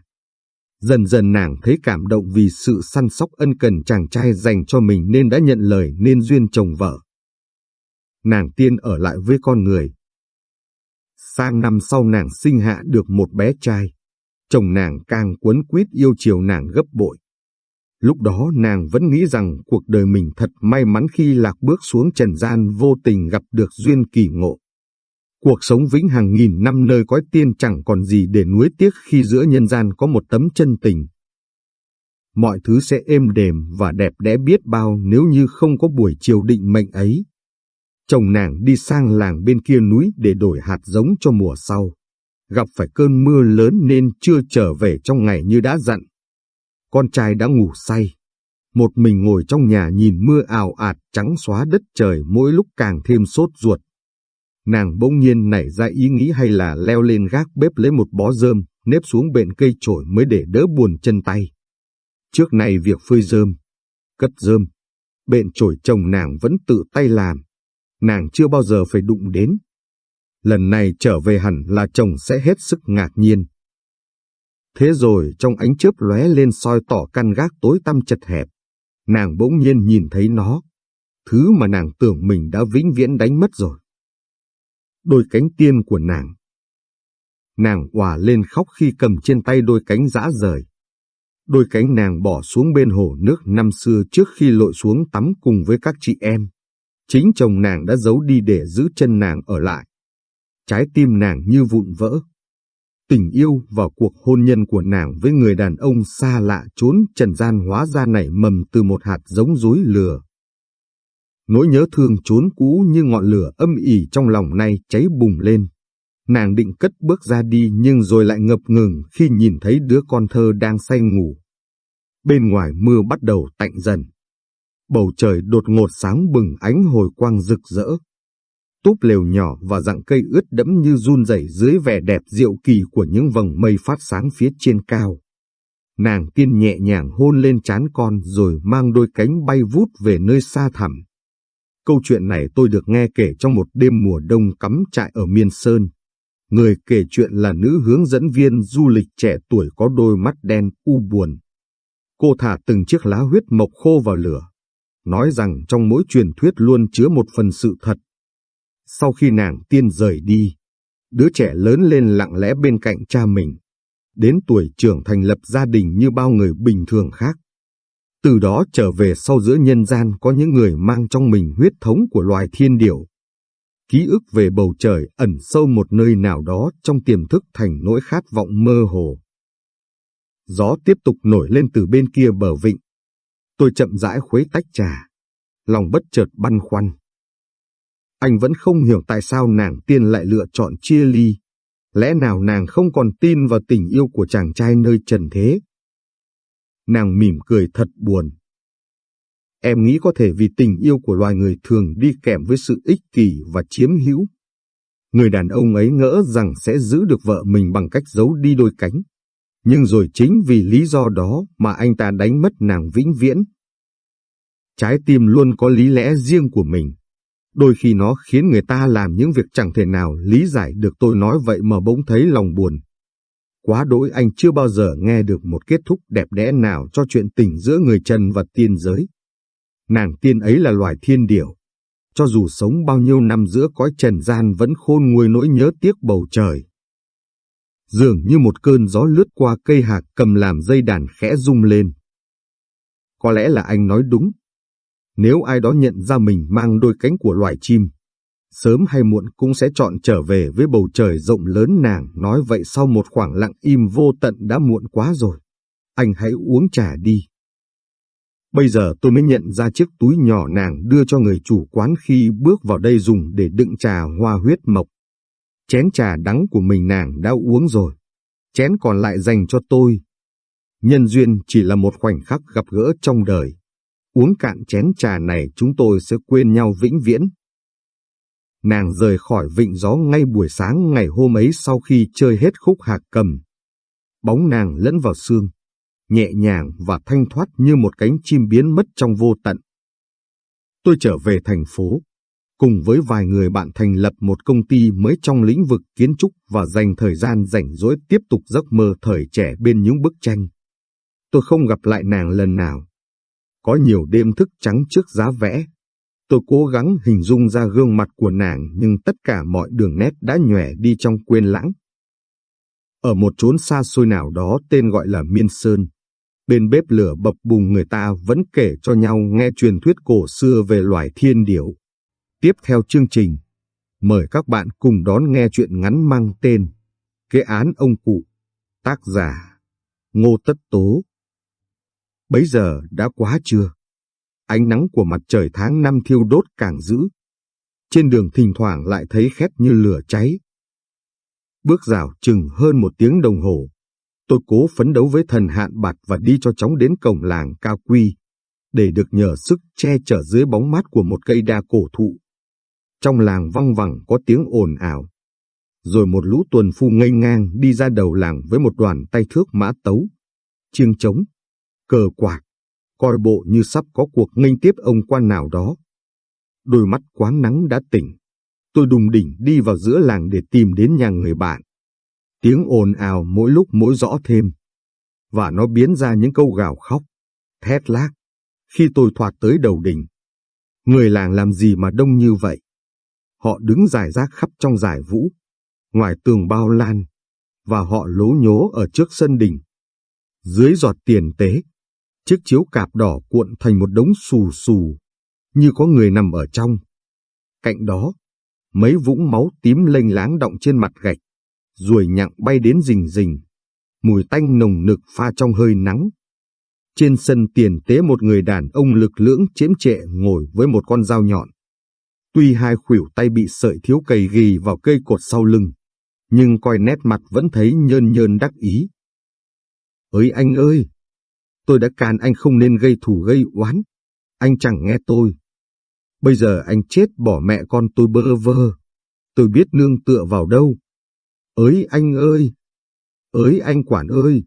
Dần dần nàng thấy cảm động vì sự săn sóc ân cần chàng trai dành cho mình nên đã nhận lời nên duyên chồng vợ. Nàng tiên ở lại với con người. Sang năm sau nàng sinh hạ được một bé trai chồng nàng càng quấn quýt yêu chiều nàng gấp bội. Lúc đó nàng vẫn nghĩ rằng cuộc đời mình thật may mắn khi lạc bước xuống trần gian vô tình gặp được duyên kỳ ngộ. Cuộc sống vĩnh hằng nghìn năm nơi cõi tiên chẳng còn gì để nuối tiếc khi giữa nhân gian có một tấm chân tình. Mọi thứ sẽ êm đềm và đẹp đẽ biết bao nếu như không có buổi chiều định mệnh ấy. Chồng nàng đi sang làng bên kia núi để đổi hạt giống cho mùa sau gặp phải cơn mưa lớn nên chưa trở về trong ngày như đã dặn. Con trai đã ngủ say. Một mình ngồi trong nhà nhìn mưa ảo ạt trắng xóa đất trời mỗi lúc càng thêm sốt ruột. Nàng bỗng nhiên nảy ra ý nghĩ hay là leo lên gác bếp lấy một bó rơm, nếp xuống bện cây chổi mới để đỡ buồn chân tay. Trước này việc phơi rơm, cất rơm, bện chổi chồng nàng vẫn tự tay làm. Nàng chưa bao giờ phải đụng đến lần này trở về hẳn là chồng sẽ hết sức ngạc nhiên. Thế rồi trong ánh chớp lóe lên soi tỏ căn gác tối tăm chật hẹp, nàng bỗng nhiên nhìn thấy nó, thứ mà nàng tưởng mình đã vĩnh viễn đánh mất rồi. Đôi cánh tiên của nàng. Nàng hòa lên khóc khi cầm trên tay đôi cánh dã rời. Đôi cánh nàng bỏ xuống bên hồ nước năm xưa trước khi lội xuống tắm cùng với các chị em. Chính chồng nàng đã giấu đi để giữ chân nàng ở lại trái tim nàng như vụn vỡ. Tình yêu và cuộc hôn nhân của nàng với người đàn ông xa lạ trốn trần gian hóa ra nảy mầm từ một hạt giống dối lừa. Nỗi nhớ thương trốn cũ như ngọn lửa âm ỉ trong lòng nay cháy bùng lên. Nàng định cất bước ra đi nhưng rồi lại ngập ngừng khi nhìn thấy đứa con thơ đang say ngủ. Bên ngoài mưa bắt đầu tạnh dần. Bầu trời đột ngột sáng bừng, ánh hồi quang rực rỡ túp lều nhỏ và dạng cây ướt đẫm như run rẩy dưới vẻ đẹp diệu kỳ của những vầng mây phát sáng phía trên cao. Nàng tiên nhẹ nhàng hôn lên trán con rồi mang đôi cánh bay vút về nơi xa thẳm. Câu chuyện này tôi được nghe kể trong một đêm mùa đông cắm trại ở Miên Sơn. Người kể chuyện là nữ hướng dẫn viên du lịch trẻ tuổi có đôi mắt đen u buồn. Cô thả từng chiếc lá huyết mộc khô vào lửa, nói rằng trong mỗi truyền thuyết luôn chứa một phần sự thật. Sau khi nàng tiên rời đi, đứa trẻ lớn lên lặng lẽ bên cạnh cha mình, đến tuổi trưởng thành lập gia đình như bao người bình thường khác. Từ đó trở về sau giữa nhân gian có những người mang trong mình huyết thống của loài thiên điểu. Ký ức về bầu trời ẩn sâu một nơi nào đó trong tiềm thức thành nỗi khát vọng mơ hồ. Gió tiếp tục nổi lên từ bên kia bờ vịnh. Tôi chậm rãi khuấy tách trà, lòng bất chợt băn khoăn. Anh vẫn không hiểu tại sao nàng tiên lại lựa chọn chia ly. Lẽ nào nàng không còn tin vào tình yêu của chàng trai nơi trần thế? Nàng mỉm cười thật buồn. Em nghĩ có thể vì tình yêu của loài người thường đi kèm với sự ích kỷ và chiếm hữu. Người đàn ông ấy ngỡ rằng sẽ giữ được vợ mình bằng cách giấu đi đôi cánh. Nhưng rồi chính vì lý do đó mà anh ta đánh mất nàng vĩnh viễn. Trái tim luôn có lý lẽ riêng của mình. Đôi khi nó khiến người ta làm những việc chẳng thể nào lý giải được tôi nói vậy mà bỗng thấy lòng buồn. Quá đỗi anh chưa bao giờ nghe được một kết thúc đẹp đẽ nào cho chuyện tình giữa người trần và tiên giới. Nàng tiên ấy là loài thiên điểu. Cho dù sống bao nhiêu năm giữa cõi trần gian vẫn khôn nguôi nỗi nhớ tiếc bầu trời. Dường như một cơn gió lướt qua cây hạc cầm làm dây đàn khẽ rung lên. Có lẽ là anh nói đúng. Nếu ai đó nhận ra mình mang đôi cánh của loài chim, sớm hay muộn cũng sẽ chọn trở về với bầu trời rộng lớn nàng nói vậy sau một khoảng lặng im vô tận đã muộn quá rồi. Anh hãy uống trà đi. Bây giờ tôi mới nhận ra chiếc túi nhỏ nàng đưa cho người chủ quán khi bước vào đây dùng để đựng trà hoa huyết mộc. Chén trà đắng của mình nàng đã uống rồi. Chén còn lại dành cho tôi. Nhân duyên chỉ là một khoảnh khắc gặp gỡ trong đời. Uống cạn chén trà này chúng tôi sẽ quên nhau vĩnh viễn. Nàng rời khỏi vịnh gió ngay buổi sáng ngày hôm ấy sau khi chơi hết khúc hạc cầm. Bóng nàng lẫn vào xương, nhẹ nhàng và thanh thoát như một cánh chim biến mất trong vô tận. Tôi trở về thành phố, cùng với vài người bạn thành lập một công ty mới trong lĩnh vực kiến trúc và dành thời gian rảnh rỗi tiếp tục giấc mơ thời trẻ bên những bức tranh. Tôi không gặp lại nàng lần nào. Có nhiều đêm thức trắng trước giá vẽ, Tôi cố gắng hình dung ra gương mặt của nàng nhưng tất cả mọi đường nét đã nhòe đi trong quên lãng. Ở một chốn xa xôi nào đó tên gọi là Miên Sơn, bên bếp lửa bập bùng người ta vẫn kể cho nhau nghe truyền thuyết cổ xưa về loài thiên điểu. Tiếp theo chương trình, mời các bạn cùng đón nghe chuyện ngắn mang tên Kế án ông cụ, tác giả Ngô Tất Tố. Bấy giờ đã quá trưa ánh nắng của mặt trời tháng năm thiêu đốt càng dữ. Trên đường thỉnh thoảng lại thấy khét như lửa cháy. Bước rào chừng hơn một tiếng đồng hồ, tôi cố phấn đấu với thần hạn bạt và đi cho chóng đến cổng làng cao quy, để được nhờ sức che chở dưới bóng mát của một cây đa cổ thụ. Trong làng văng vẳng có tiếng ồn ào. Rồi một lũ tuần phu ngây ngang đi ra đầu làng với một đoàn tay thước mã tấu, chiêng trống, cờ quạt, coi bộ như sắp có cuộc nghênh tiếp ông quan nào đó. Đôi mắt quáng nắng đã tỉnh. Tôi đùng đỉnh đi vào giữa làng để tìm đến nhà người bạn. Tiếng ồn ào mỗi lúc mỗi rõ thêm. Và nó biến ra những câu gào khóc, thét lác. Khi tôi thoạt tới đầu đỉnh, người làng làm gì mà đông như vậy? Họ đứng dài rác khắp trong giải vũ, ngoài tường bao lan, và họ lố nhố ở trước sân đình. Dưới giọt tiền tế, Chiếc chiếu cạp đỏ cuộn thành một đống xù xù, như có người nằm ở trong. Cạnh đó, mấy vũng máu tím lênh láng động trên mặt gạch, ruồi nhặng bay đến rình rình, mùi tanh nồng nực pha trong hơi nắng. Trên sân tiền tế một người đàn ông lực lưỡng chiếm trệ ngồi với một con dao nhọn. Tuy hai khuỷu tay bị sợi thiếu cầy ghi vào cây cột sau lưng, nhưng coi nét mặt vẫn thấy nhơn nhơn đắc ý. Ơi anh ơi! Tôi đã can anh không nên gây thù gây oán. Anh chẳng nghe tôi. Bây giờ anh chết bỏ mẹ con tôi bơ vơ. Tôi biết nương tựa vào đâu. Ới anh ơi! Ới anh quản ơi!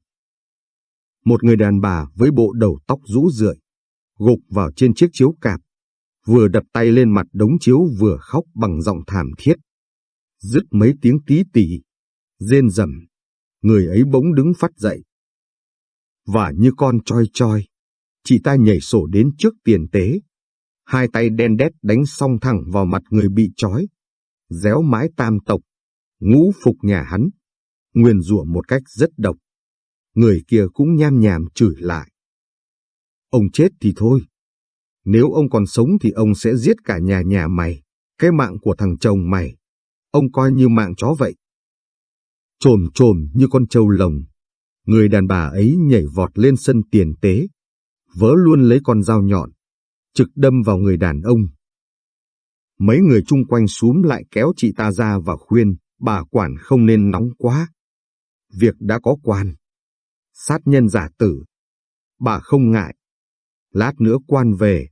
Một người đàn bà với bộ đầu tóc rũ rượi, gục vào trên chiếc chiếu cạp, vừa đập tay lên mặt đống chiếu vừa khóc bằng giọng thảm thiết. Dứt mấy tiếng tí tỉ, rên rầm, người ấy bỗng đứng phát dậy, và như con choi choi, chị ta nhảy sổ đến trước tiền tế, Hai tay đen đét đánh song thẳng vào mặt người bị trói. Déo mái tam tộc, ngũ phục nhà hắn, nguyền rủa một cách rất độc. Người kia cũng nham nhảm chửi lại. Ông chết thì thôi. Nếu ông còn sống thì ông sẽ giết cả nhà nhà mày, cái mạng của thằng chồng mày. Ông coi như mạng chó vậy. Trồm trồm như con trâu lồng, người đàn bà ấy nhảy vọt lên sân tiền tế, vớ luôn lấy con dao nhọn, trực đâm vào người đàn ông. Mấy người chung quanh xuống lại kéo chị ta ra và khuyên, bà quản không nên nóng quá. Việc đã có quan. Sát nhân giả tử. Bà không ngại. Lát nữa quan về,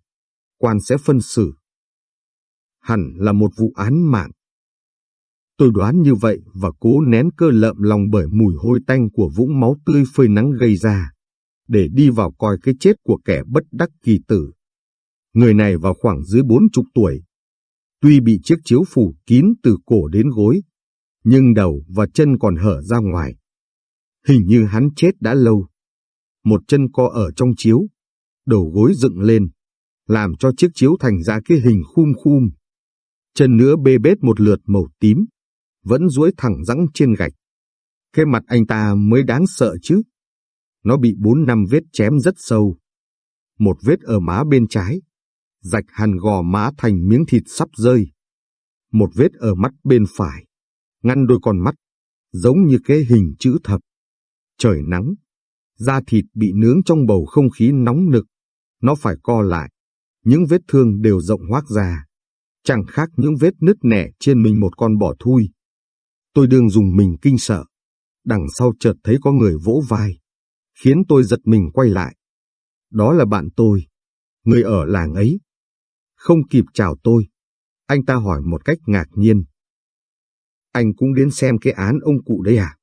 quan sẽ phân xử. Hẳn là một vụ án mạng. Tôi đoán như vậy và cố nén cơ lợm lòng bởi mùi hôi tanh của vũng máu tươi phơi nắng gây ra, để đi vào coi cái chết của kẻ bất đắc kỳ tử. Người này vào khoảng dưới bốn chục tuổi. Tuy bị chiếc chiếu phủ kín từ cổ đến gối, nhưng đầu và chân còn hở ra ngoài. Hình như hắn chết đã lâu. Một chân co ở trong chiếu, đầu gối dựng lên, làm cho chiếc chiếu thành ra cái hình khum khum. Chân nữa bê bết một lượt màu tím, vẫn duỗi thẳng rãng trên gạch. Cái mặt anh ta mới đáng sợ chứ. Nó bị bốn năm vết chém rất sâu. Một vết ở má bên trái, rạch hàn gò má thành miếng thịt sắp rơi. Một vết ở mắt bên phải, ngăn đôi con mắt, giống như cái hình chữ thập. Trời nắng, da thịt bị nướng trong bầu không khí nóng nực, nó phải co lại. Những vết thương đều rộng hoác ra, chẳng khác những vết nứt nẻ trên mình một con bò thui. Tôi đương dùng mình kinh sợ, đằng sau chợt thấy có người vỗ vai, khiến tôi giật mình quay lại. Đó là bạn tôi, người ở làng ấy. Không kịp chào tôi, anh ta hỏi một cách ngạc nhiên. Anh cũng đến xem cái án ông cụ đấy à?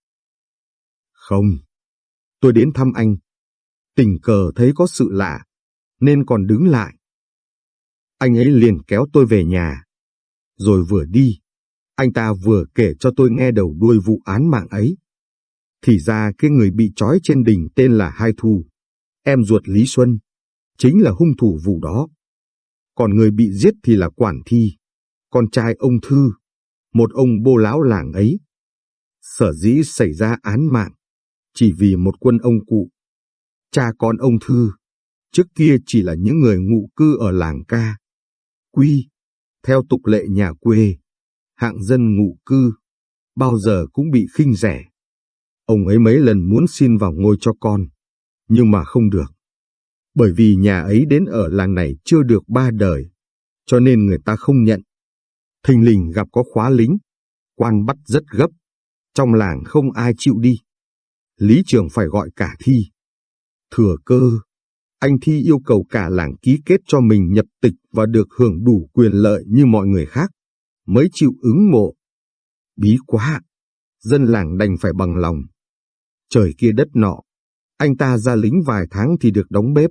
Không, tôi đến thăm anh. Tình cờ thấy có sự lạ, nên còn đứng lại. Anh ấy liền kéo tôi về nhà. Rồi vừa đi, anh ta vừa kể cho tôi nghe đầu đuôi vụ án mạng ấy. Thì ra cái người bị trói trên đỉnh tên là Hai Thu, em ruột Lý Xuân, chính là hung thủ vụ đó. Còn người bị giết thì là Quản Thi, con trai ông Thư, một ông bô lão làng ấy. Sở dĩ xảy ra án mạng, chỉ vì một quân ông cụ. Cha con ông Thư, trước kia chỉ là những người ngụ cư ở làng ca. Quy, theo tục lệ nhà quê, hạng dân ngụ cư, bao giờ cũng bị khinh rẻ. Ông ấy mấy lần muốn xin vào ngôi cho con, nhưng mà không được. Bởi vì nhà ấy đến ở làng này chưa được ba đời, cho nên người ta không nhận. Thình lình gặp có khóa lính, quan bắt rất gấp, trong làng không ai chịu đi. Lý trường phải gọi cả thi. Thừa cơ, anh Thi yêu cầu cả làng ký kết cho mình nhập tịch và được hưởng đủ quyền lợi như mọi người khác mới chịu ứng mộ. Bí quá, dân làng đành phải bằng lòng. Trời kia đất nọ, anh ta ra lính vài tháng thì được đóng bếp.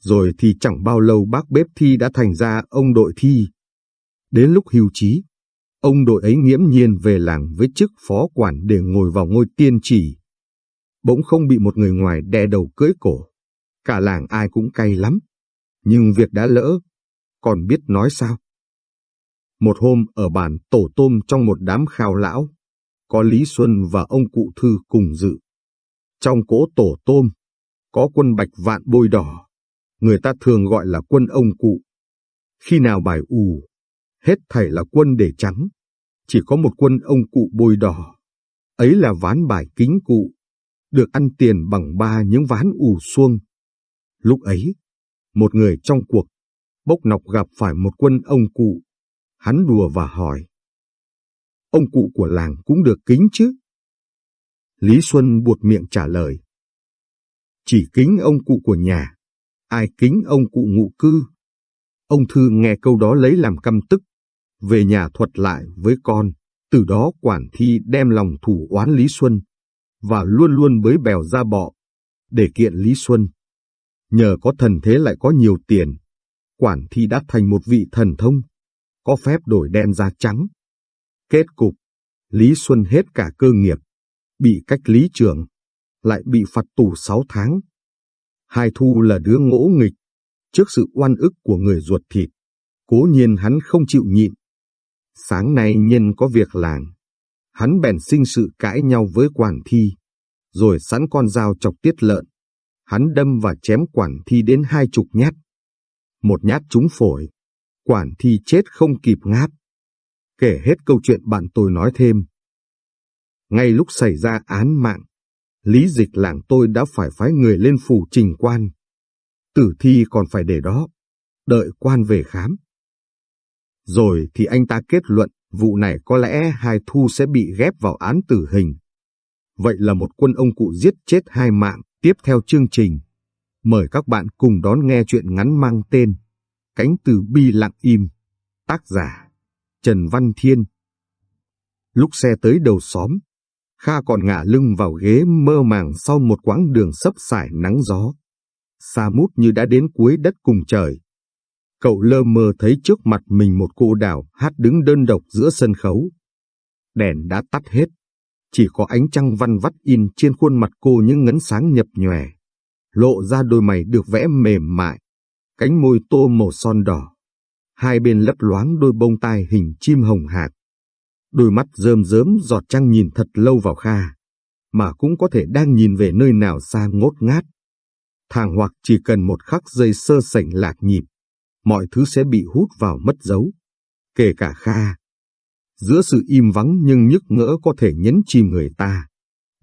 Rồi thì chẳng bao lâu bác bếp thi đã thành ra ông đội thi. Đến lúc hưu trí, ông đội ấy nghiễm nhiên về làng với chức phó quản để ngồi vào ngôi tiên chỉ. Bỗng không bị một người ngoài đè đầu cưỡi cổ. Cả làng ai cũng cay lắm. Nhưng việc đã lỡ, còn biết nói sao? Một hôm ở bản tổ tôm trong một đám khao lão, có Lý Xuân và ông cụ Thư cùng dự. Trong cỗ tổ tôm, có quân bạch vạn bôi đỏ, người ta thường gọi là quân ông cụ. Khi nào bài ù, hết thảy là quân để trắng, chỉ có một quân ông cụ bôi đỏ. Ấy là ván bài kính cụ, được ăn tiền bằng ba những ván ù xuông. Lúc ấy, một người trong cuộc, bốc nọc gặp phải một quân ông cụ Hắn đùa và hỏi. Ông cụ của làng cũng được kính chứ? Lý Xuân buột miệng trả lời. Chỉ kính ông cụ của nhà, ai kính ông cụ ngụ cư. Ông Thư nghe câu đó lấy làm căm tức, về nhà thuật lại với con, từ đó quản thi đem lòng thủ oán Lý Xuân, và luôn luôn bới bèo ra bọ, để kiện Lý Xuân. Nhờ có thần thế lại có nhiều tiền, quản thi đã thành một vị thần thông, có phép đổi đen ra trắng. Kết cục, Lý Xuân hết cả cơ nghiệp, bị cách lý trường, lại bị phạt tù 6 tháng. Hai Thu là đứa ngỗ nghịch, Trước sự oan ức của người ruột thịt, cố nhiên hắn không chịu nhịn. Sáng nay nhân có việc làng, hắn bèn sinh sự cãi nhau với quản thi, rồi sẵn con dao chọc tiết lợn. Hắn đâm và chém quản thi đến hai chục nhát. Một nhát trúng phổi, quản thi chết không kịp ngáp. Kể hết câu chuyện bạn tôi nói thêm. Ngay lúc xảy ra án mạng, lý dịch làng tôi đã phải phái người lên phủ trình quan. Tử thi còn phải để đó, đợi quan về khám. Rồi thì anh ta kết luận vụ này có lẽ hai thu sẽ bị ghép vào án tử hình. Vậy là một quân ông cụ giết chết hai mạng tiếp theo chương trình. Mời các bạn cùng đón nghe chuyện ngắn mang tên Cánh từ bi lặng im. Tác giả Trần Văn Thiên Lúc xe tới đầu xóm, Kha còn ngả lưng vào ghế mơ màng sau một quãng đường sấp sải nắng gió. Xa mút như đã đến cuối đất cùng trời. Cậu lơ mơ thấy trước mặt mình một cô đào hát đứng đơn độc giữa sân khấu. Đèn đã tắt hết, chỉ có ánh trăng văn vắt in trên khuôn mặt cô những ngấn sáng nhập nhòe. Lộ ra đôi mày được vẽ mềm mại, cánh môi tô màu son đỏ. Hai bên lấp loáng đôi bông tai hình chim hồng hạc. Đôi mắt rơm rớm giọt trăng nhìn thật lâu vào Kha, mà cũng có thể đang nhìn về nơi nào xa ngốt ngát. Thàng hoặc chỉ cần một khắc giây sơ sảnh lạc nhịp, mọi thứ sẽ bị hút vào mất dấu, kể cả Kha. Giữa sự im vắng nhưng nhức ngỡ có thể nhấn chìm người ta,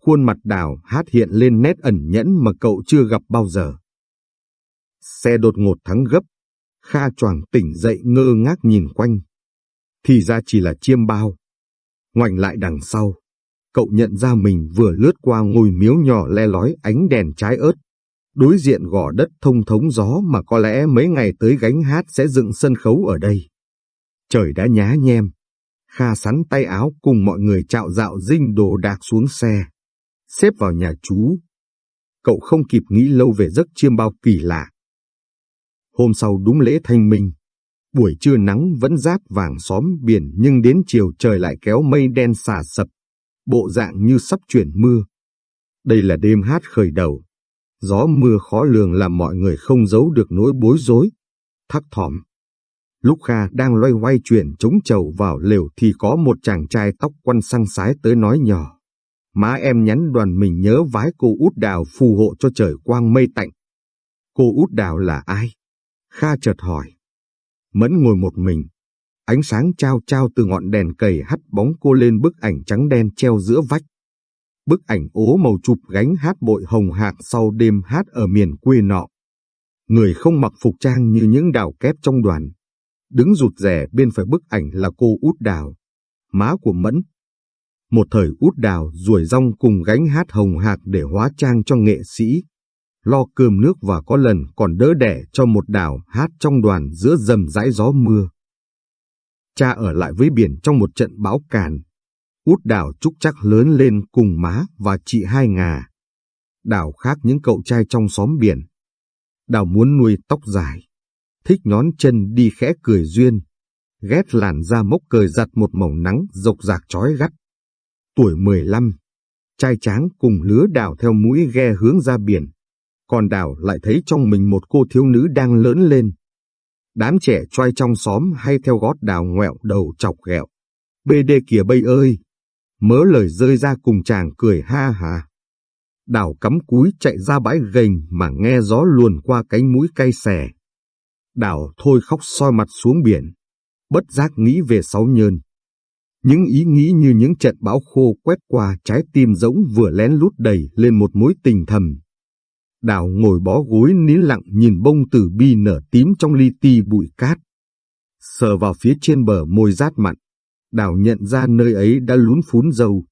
khuôn mặt đào hát hiện lên nét ẩn nhẫn mà cậu chưa gặp bao giờ. Xe đột ngột thắng gấp, Kha choàng tỉnh dậy ngơ ngác nhìn quanh. Thì ra chỉ là chiêm bao. Ngoảnh lại đằng sau, cậu nhận ra mình vừa lướt qua ngôi miếu nhỏ le lói ánh đèn trái ớt. Đối diện gò đất thông thống gió mà có lẽ mấy ngày tới gánh hát sẽ dựng sân khấu ở đây. Trời đã nhá nhem. Kha sắn tay áo cùng mọi người chạo dạo dinh đồ đạc xuống xe. Xếp vào nhà chú. Cậu không kịp nghĩ lâu về giấc chiêm bao kỳ lạ. Hôm sau đúng lễ thanh minh. Buổi trưa nắng vẫn rát vàng xóm biển nhưng đến chiều trời lại kéo mây đen xà sập. Bộ dạng như sắp chuyển mưa. Đây là đêm hát khởi đầu. Gió mưa khó lường làm mọi người không giấu được nỗi bối rối, thắc thỏm. Lúc Kha đang loay hoay chuyển chống chầu vào lều thì có một chàng trai tóc quăn sang sái tới nói nhỏ. Má em nhắn đoàn mình nhớ vái cô út đào phù hộ cho trời quang mây tạnh. Cô út đào là ai? Kha chợt hỏi. Mẫn ngồi một mình. Ánh sáng trao trao từ ngọn đèn cầy hắt bóng cô lên bức ảnh trắng đen treo giữa vách. Bức ảnh ố màu chụp gánh hát bội hồng hạc sau đêm hát ở miền quê nọ. Người không mặc phục trang như những đào kép trong đoàn. Đứng rụt rè bên phải bức ảnh là cô út đào, má của Mẫn. Một thời út đào ruồi rong cùng gánh hát hồng hạc để hóa trang cho nghệ sĩ. Lo cơm nước và có lần còn đỡ đẻ cho một đào hát trong đoàn giữa dầm dãi gió mưa. Cha ở lại với biển trong một trận bão càn. Út đào trúc chắc lớn lên cùng má và chị hai ngà. Đào khác những cậu trai trong xóm biển. Đào muốn nuôi tóc dài, thích nhón chân đi khẽ cười duyên, ghét làn da mốc cười giặt một màu nắng rộc rạc trói gắt. Tuổi 15, trai tráng cùng lứa đào theo mũi ghe hướng ra biển, còn đào lại thấy trong mình một cô thiếu nữ đang lớn lên. Đám trẻ trai trong xóm hay theo gót đào ngoẹo đầu chọc ghẹo. Bê đê kìa bây ơi! Mớ lời rơi ra cùng chàng cười ha hà. Đào cắm cúi chạy ra bãi gành mà nghe gió luồn qua cánh mũi cay xè. Đào thôi khóc soi mặt xuống biển, bất giác nghĩ về sáu nhơn. Những ý nghĩ như những trận bão khô quét qua trái tim rỗng vừa lén lút đầy lên một mối tình thầm. Đào ngồi bó gối nín lặng nhìn bông tử bi nở tím trong ly ti bụi cát. Sờ vào phía trên bờ môi rát mặn, Đào nhận ra nơi ấy đã lún phún dâu,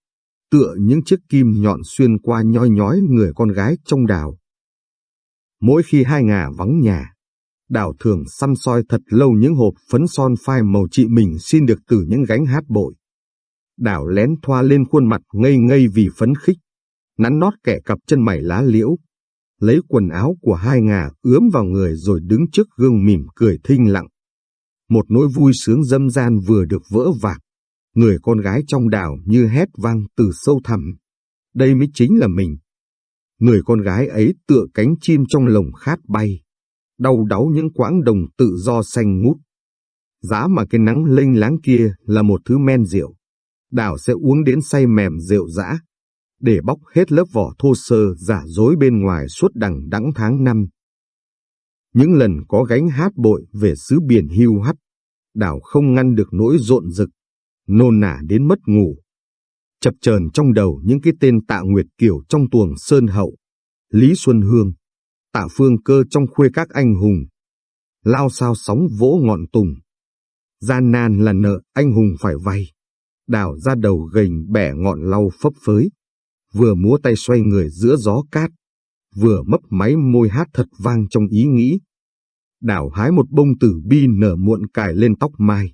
tựa những chiếc kim nhọn xuyên qua nhoi nhói người con gái trong đào. Mỗi khi hai ngả vắng nhà, Đào thường xăm soi thật lâu những hộp phấn son phai màu chị mình xin được từ những gánh hát bội. Đào lén thoa lên khuôn mặt ngây ngây vì phấn khích, nắn nót kẻ cặp chân mày lá liễu, lấy quần áo của hai ngà ướm vào người rồi đứng trước gương mỉm cười thinh lặng. Một nỗi vui sướng dâm gian vừa được vỡ vạc, người con gái trong đảo như hét vang từ sâu thẳm. Đây mới chính là mình. Người con gái ấy tựa cánh chim trong lồng khát bay, đau đáu những quãng đồng tự do xanh ngút. Giá mà cái nắng lênh láng kia là một thứ men rượu. đảo sẽ uống đến say mềm rượu dã, để bóc hết lớp vỏ thô sơ giả dối bên ngoài suốt đằng đẵng tháng năm. Những lần có gánh hát bội về xứ biển hưu hắt, đảo không ngăn được nỗi rộn rực, nôn nả đến mất ngủ. Chập chờn trong đầu những cái tên tạ Nguyệt kiểu trong tuồng Sơn Hậu, Lý Xuân Hương, tạ Phương Cơ trong khuê các anh hùng. Lao sao sóng vỗ ngọn tùng. Gian nan là nợ anh hùng phải vay. Đảo ra đầu gành bẻ ngọn lau phấp phới. Vừa múa tay xoay người giữa gió cát. Vừa mấp máy môi hát thật vang trong ý nghĩ. Đảo hái một bông tử bi nở muộn cài lên tóc mai.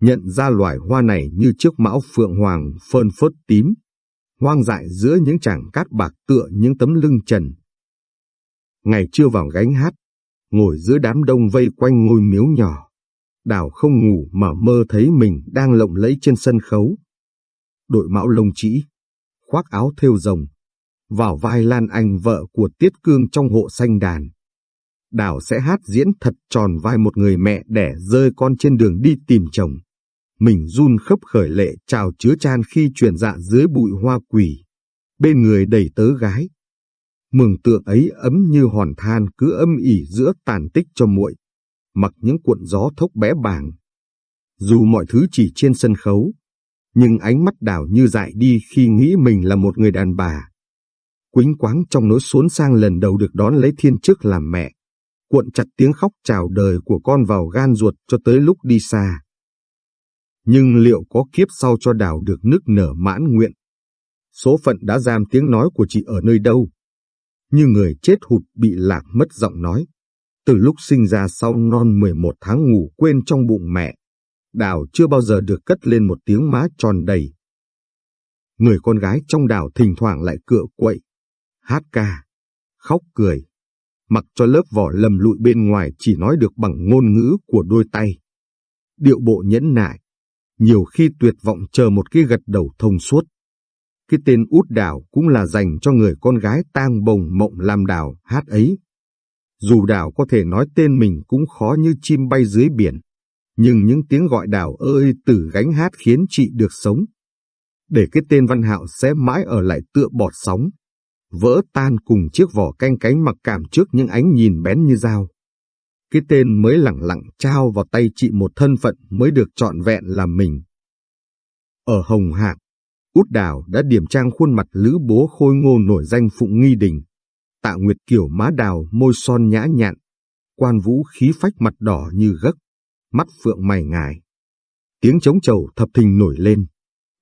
Nhận ra loài hoa này như chiếc mão phượng hoàng phơn phớt tím. Hoang dại giữa những chảng cát bạc tựa những tấm lưng trần Ngày chưa vào gánh hát, ngồi giữa đám đông vây quanh ngôi miếu nhỏ. Đào không ngủ mà mơ thấy mình đang lộng lẫy trên sân khấu. Đội mão lông chỉ, khoác áo thêu rồng, vào vai Lan Anh vợ của Tiết Cương trong hộ xanh đàn. Đào sẽ hát diễn thật tròn vai một người mẹ đẻ rơi con trên đường đi tìm chồng. Mình run khấp khởi lệ chào chứa chan khi truyền dạ dưới bụi hoa quỷ. Bên người đầy tớ gái, mường tượng ấy ấm như hòn than cứ âm ỉ giữa tàn tích cho muội, mặc những cuộn gió thốc bé bàng. Dù mọi thứ chỉ trên sân khấu, nhưng ánh mắt đảo như dại đi khi nghĩ mình là một người đàn bà. Quýnh quáng trong nỗi xốn sang lần đầu được đón lấy thiên chức làm mẹ, cuộn chặt tiếng khóc chào đời của con vào gan ruột cho tới lúc đi xa. Nhưng liệu có kiếp sau cho đảo được nức nở mãn nguyện? Số phận đã giam tiếng nói của chị ở nơi đâu? như người chết hụt bị lạc mất giọng nói. Từ lúc sinh ra sau non 11 tháng ngủ quên trong bụng mẹ, Đào chưa bao giờ được cất lên một tiếng má tròn đầy. Người con gái trong đảo thỉnh thoảng lại cựa quậy, hát ca, khóc cười, mặc cho lớp vỏ lầm lụi bên ngoài chỉ nói được bằng ngôn ngữ của đôi tay. Điệu bộ nhẫn nại, nhiều khi tuyệt vọng chờ một cái gật đầu thông suốt. Cái tên út đảo cũng là dành cho người con gái tang bồng mộng làm đảo hát ấy. Dù đảo có thể nói tên mình cũng khó như chim bay dưới biển, nhưng những tiếng gọi đảo ơi từ gánh hát khiến chị được sống. Để cái tên Văn Hạo sẽ mãi ở lại tựa bọt sóng, vỡ tan cùng chiếc vỏ canh cánh mặc cảm trước những ánh nhìn bén như dao. Cái tên mới lặng lặng trao vào tay chị một thân phận mới được trọn vẹn là mình. Ở Hồng Hạc, Út Đào đã điểm trang khuôn mặt lữ bố khôi ngô nổi danh Phụng Nghi Đình. Tạ Nguyệt Kiều má đào môi son nhã nhặn, quan vũ khí phách mặt đỏ như gấc, mắt phượng mày ngài. Tiếng trống trầu thập thình nổi lên,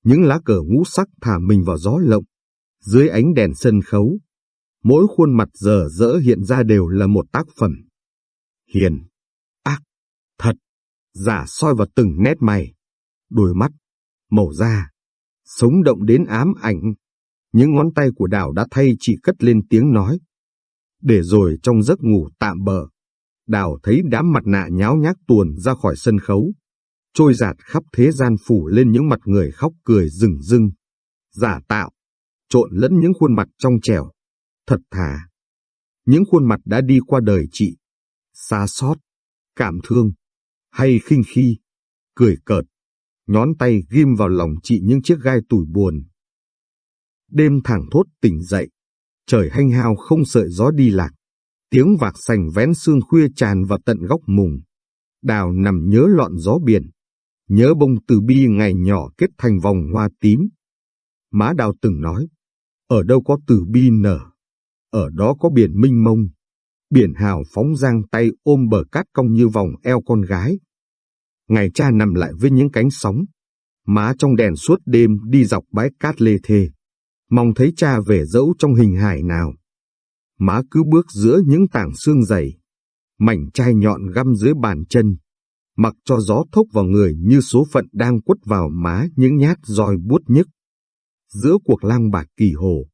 những lá cờ ngũ sắc thả mình vào gió lộng, dưới ánh đèn sân khấu. Mỗi khuôn mặt dở dỡ hiện ra đều là một tác phẩm. Hiền, ác, thật, giả soi vào từng nét mày, đôi mắt, màu da, sống động đến ám ảnh. Những ngón tay của đảo đã thay chị cất lên tiếng nói. Để rồi trong giấc ngủ tạm bờ, đào thấy đám mặt nạ nháo nhác tuồn ra khỏi sân khấu, trôi giạt khắp thế gian phủ lên những mặt người khóc cười rừng rưng, giả tạo, trộn lẫn những khuôn mặt trong trẻo, thật thà. Những khuôn mặt đã đi qua đời chị, xa xót, cảm thương, hay khinh khi, cười cợt, nhón tay ghim vào lòng chị những chiếc gai tủi buồn. Đêm thẳng thốt tỉnh dậy, trời hanh hao không sợi gió đi lạc, tiếng vạc sành vén sương khuya tràn vào tận góc mùng. Đào nằm nhớ lọn gió biển, nhớ bông từ bi ngày nhỏ kết thành vòng hoa tím. Má đào từng nói, ở đâu có từ bi nở, ở đó có biển minh mông. Biển hào phóng giang tay ôm bờ cát cong như vòng eo con gái, Ngày cha nằm lại với những cánh sóng, má trong đèn suốt đêm đi dọc bãi cát lê thê, mong thấy cha về dẫu trong hình hài nào. Má cứ bước giữa những tảng xương dày, mảnh chai nhọn găm dưới bàn chân, mặc cho gió thốc vào người như số phận đang quất vào má những nhát roi buốt nhức. Giữa cuộc lang bạc kỳ hồ,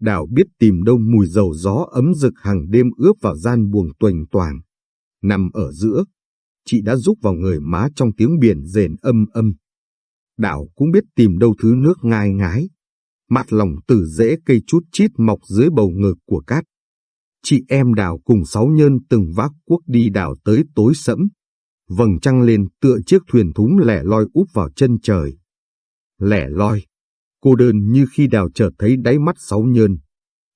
đảo biết tìm đâu mùi dầu gió ấm rực hàng đêm ướp vào gian buồng tuềnh toàng. Nằm ở giữa, chị đã giúp vào người má trong tiếng biển rền âm âm. đảo cũng biết tìm đâu thứ nước ngai ngái, mặt lòng từ rễ cây chút chít mọc dưới bầu ngực của cát. Chị em đào cùng sáu nhân từng vác cuốc đi đào tới tối sẫm. Vầng trăng lên tựa chiếc thuyền thúng lẻ loi úp vào chân trời. Lẻ loi, cô đơn như khi đào chợt thấy đáy mắt sáu nhân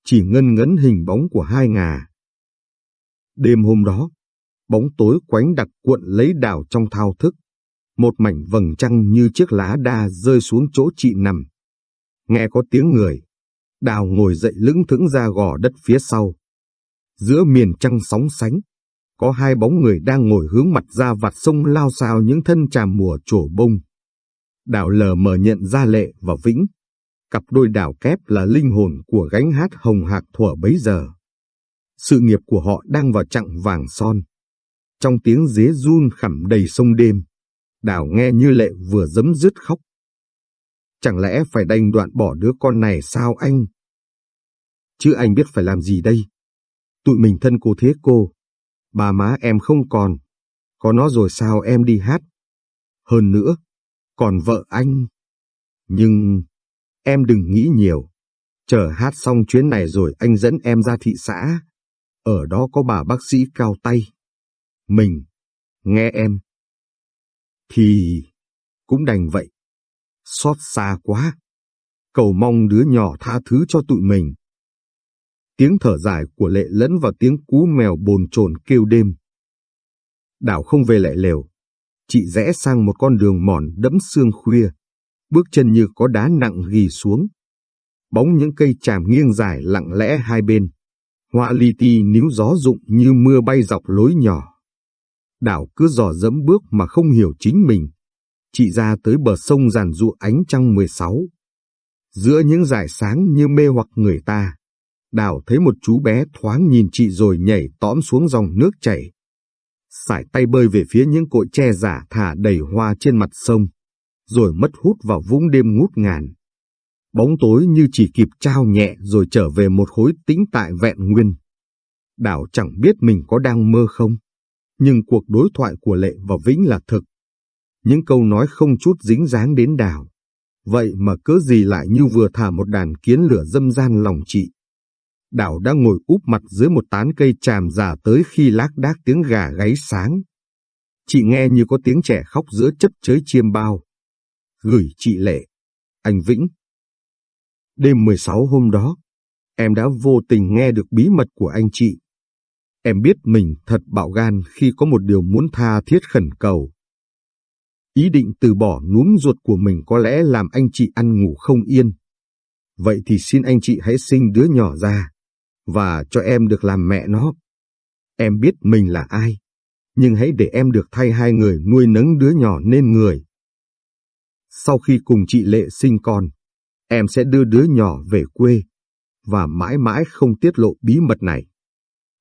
chỉ ngân ngấn hình bóng của hai ngà. Đêm hôm đó, bóng tối quánh đặc cuộn lấy đào trong thao thức. Một mảnh vầng trăng như chiếc lá đa rơi xuống chỗ chị nằm. Nghe có tiếng người, đào ngồi dậy lững thững ra gò đất phía sau. Giữa miền trăng sóng sánh, có hai bóng người đang ngồi hướng mặt ra vạt sông lao xao những thân tràm mùa trổ bông. Đào lờ mờ nhận ra lệ và vĩnh. Cặp đôi đảo kép là linh hồn của gánh hát hồng hạc thuở bấy giờ. Sự nghiệp của họ đang vào chặng vàng son. Trong tiếng dế run khẩm đầy sông đêm, đào nghe như lệ vừa dấm dứt khóc. Chẳng lẽ phải đành đoạn bỏ đứa con này sao anh? Chứ anh biết phải làm gì đây? Tụi mình thân cô thế cô. Bà má em không còn. Có nó rồi sao em đi hát? Hơn nữa, còn vợ anh. Nhưng, em đừng nghĩ nhiều. Chờ hát xong chuyến này rồi anh dẫn em ra thị xã. Ở đó có bà bác sĩ cao tay. Mình, nghe em. Thì, cũng đành vậy. Xót xa quá. Cầu mong đứa nhỏ tha thứ cho tụi mình. Tiếng thở dài của lệ lẫn vào tiếng cú mèo bồn chồn kêu đêm. Đảo không về lại lều. Chị rẽ sang một con đường mòn đẫm sương khuya. Bước chân như có đá nặng ghi xuống. Bóng những cây tràm nghiêng dài lặng lẽ hai bên. Họa li ti níu gió rụng như mưa bay dọc lối nhỏ. Đảo cứ dò dẫm bước mà không hiểu chính mình. Chị ra tới bờ sông giàn dụ ánh trăng 16. Giữa những dải sáng như mê hoặc người ta, Đào thấy một chú bé thoáng nhìn chị rồi nhảy tõm xuống dòng nước chảy. Sải tay bơi về phía những cội tre giả thả đầy hoa trên mặt sông, rồi mất hút vào vũng đêm ngút ngàn. Bóng tối như chỉ kịp trao nhẹ rồi trở về một khối tĩnh tại vẹn nguyên. Đào chẳng biết mình có đang mơ không, nhưng cuộc đối thoại của Lệ và Vĩnh là thực. Những câu nói không chút dính dáng đến Đào. Vậy mà cớ gì lại như vừa thả một đàn kiến lửa dâm gian lòng chị. Đảo đang ngồi úp mặt dưới một tán cây tràm già tới khi lác đác tiếng gà gáy sáng. Chị nghe như có tiếng trẻ khóc giữa chấp chới chiêm bao. Gửi chị Lệ, anh Vĩnh. Đêm 16 hôm đó, em đã vô tình nghe được bí mật của anh chị. Em biết mình thật bạo gan khi có một điều muốn tha thiết khẩn cầu. Ý định từ bỏ núm ruột của mình có lẽ làm anh chị ăn ngủ không yên. Vậy thì xin anh chị hãy sinh đứa nhỏ ra và cho em được làm mẹ nó. Em biết mình là ai, nhưng hãy để em được thay hai người nuôi nấng đứa nhỏ nên người. Sau khi cùng chị Lệ sinh con, em sẽ đưa đứa nhỏ về quê và mãi mãi không tiết lộ bí mật này.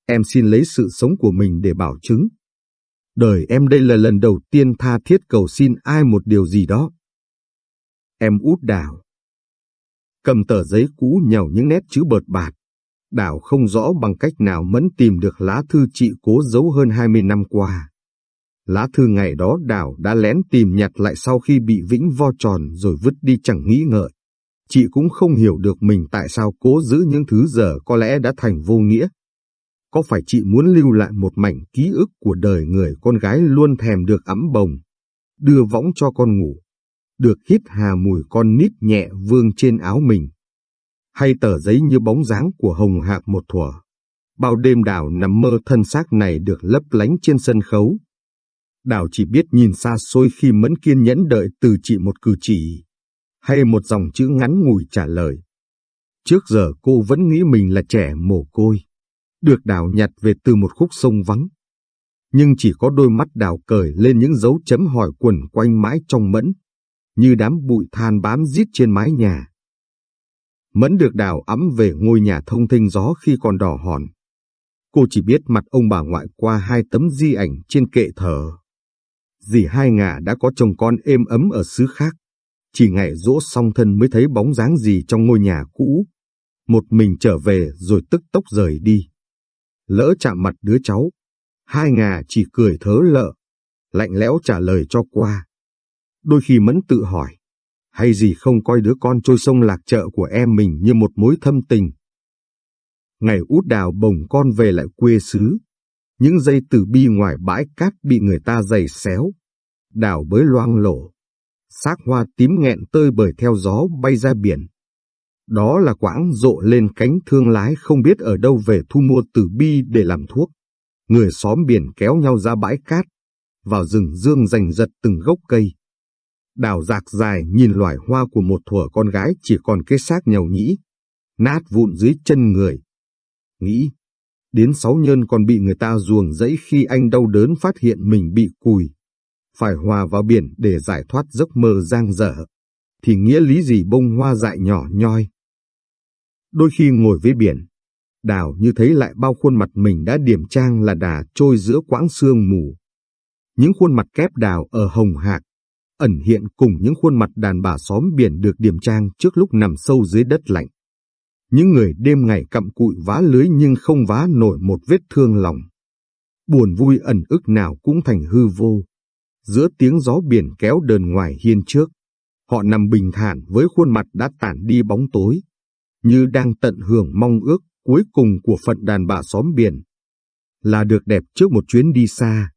Em xin lấy sự sống của mình để bảo chứng. Đời em đây là lần đầu tiên tha thiết cầu xin ai một điều gì đó. Em út đào. Cầm tờ giấy cũ nhàu những nét chữ bợt bạt. Đảo không rõ bằng cách nào Mẫn tìm được lá thư chị cố giấu hơn 20 năm qua. Lá thư ngày đó Đảo đã lén tìm nhặt lại sau khi bị Vĩnh vo tròn rồi vứt đi chẳng nghĩ ngợi. Chị cũng không hiểu được mình tại sao cố giữ những thứ giờ có lẽ đã thành vô nghĩa. Có phải chị muốn lưu lại một mảnh ký ức của đời người con gái luôn thèm được ấm bồng, đưa võng cho con ngủ, được hít hà mùi con nít nhẹ vương trên áo mình, hay tờ giấy như bóng dáng của hồng hạc một thuở. Bao đêm đào nằm mơ thân xác này được lấp lánh trên sân khấu. Đào chỉ biết nhìn xa xôi khi mẫn kiên nhẫn đợi từ chị một cử chỉ, hay một dòng chữ ngắn ngủi trả lời. Trước giờ cô vẫn nghĩ mình là trẻ mồ côi, được đào nhặt về từ một khúc sông vắng. Nhưng chỉ có đôi mắt đào cởi lên những dấu chấm hỏi quần quanh mãi trong mẫn, như đám bụi than bám rít trên mái nhà. Mẫn được đào ấm về ngôi nhà thông thinh gió khi còn đỏ hòn. Cô chỉ biết mặt ông bà ngoại qua hai tấm di ảnh trên kệ thờ. Dì hai ngả đã có chồng con êm ấm ở xứ khác. Chỉ ngày dỗ xong thân mới thấy bóng dáng gì trong ngôi nhà cũ. Một mình trở về rồi tức tốc rời đi. Lỡ chạm mặt đứa cháu. Hai ngà chỉ cười thớ lợ. Lạnh lẽo trả lời cho qua. Đôi khi Mẫn tự hỏi hay gì không coi đứa con trôi sông lạc chợ của em mình như một mối thâm tình. Ngày út đào bồng con về lại quê xứ. Những dây tử bi ngoài bãi cát bị người ta giày xéo. Đào bới loang lổ. Xác hoa tím nghẹn tơi bởi theo gió bay ra biển. Đó là quãng rộ lên cánh thương lái không biết ở đâu về thu mua tử bi để làm thuốc. Người xóm biển kéo nhau ra bãi cát, vào rừng dương giành giật từng gốc cây. Đào dạc dài nhìn loài hoa của một thuở con gái chỉ còn cái xác nhầu nhĩ, nát vụn dưới chân người. Nghĩ, đến sáu nhân còn bị người ta ruồng dẫy khi anh đau đớn phát hiện mình bị cùi. Phải hòa vào biển để giải thoát giấc mơ giang dở. Thì nghĩa lý gì bông hoa dại nhỏ nhoi. Đôi khi ngồi với biển, đào như thấy lại bao khuôn mặt mình đã điểm trang là đà trôi giữa quãng sương mù. Những khuôn mặt kép đào ở hồng hạc, ẩn hiện cùng những khuôn mặt đàn bà xóm biển được điểm trang trước lúc nằm sâu dưới đất lạnh. Những người đêm ngày cặm cụi vá lưới nhưng không vá nổi một vết thương lòng. Buồn vui ẩn ức nào cũng thành hư vô. Giữa tiếng gió biển kéo đờn ngoài hiên trước, họ nằm bình thản với khuôn mặt đã tản đi bóng tối, như đang tận hưởng mong ước cuối cùng của phận đàn bà xóm biển. Là được đẹp trước một chuyến đi xa,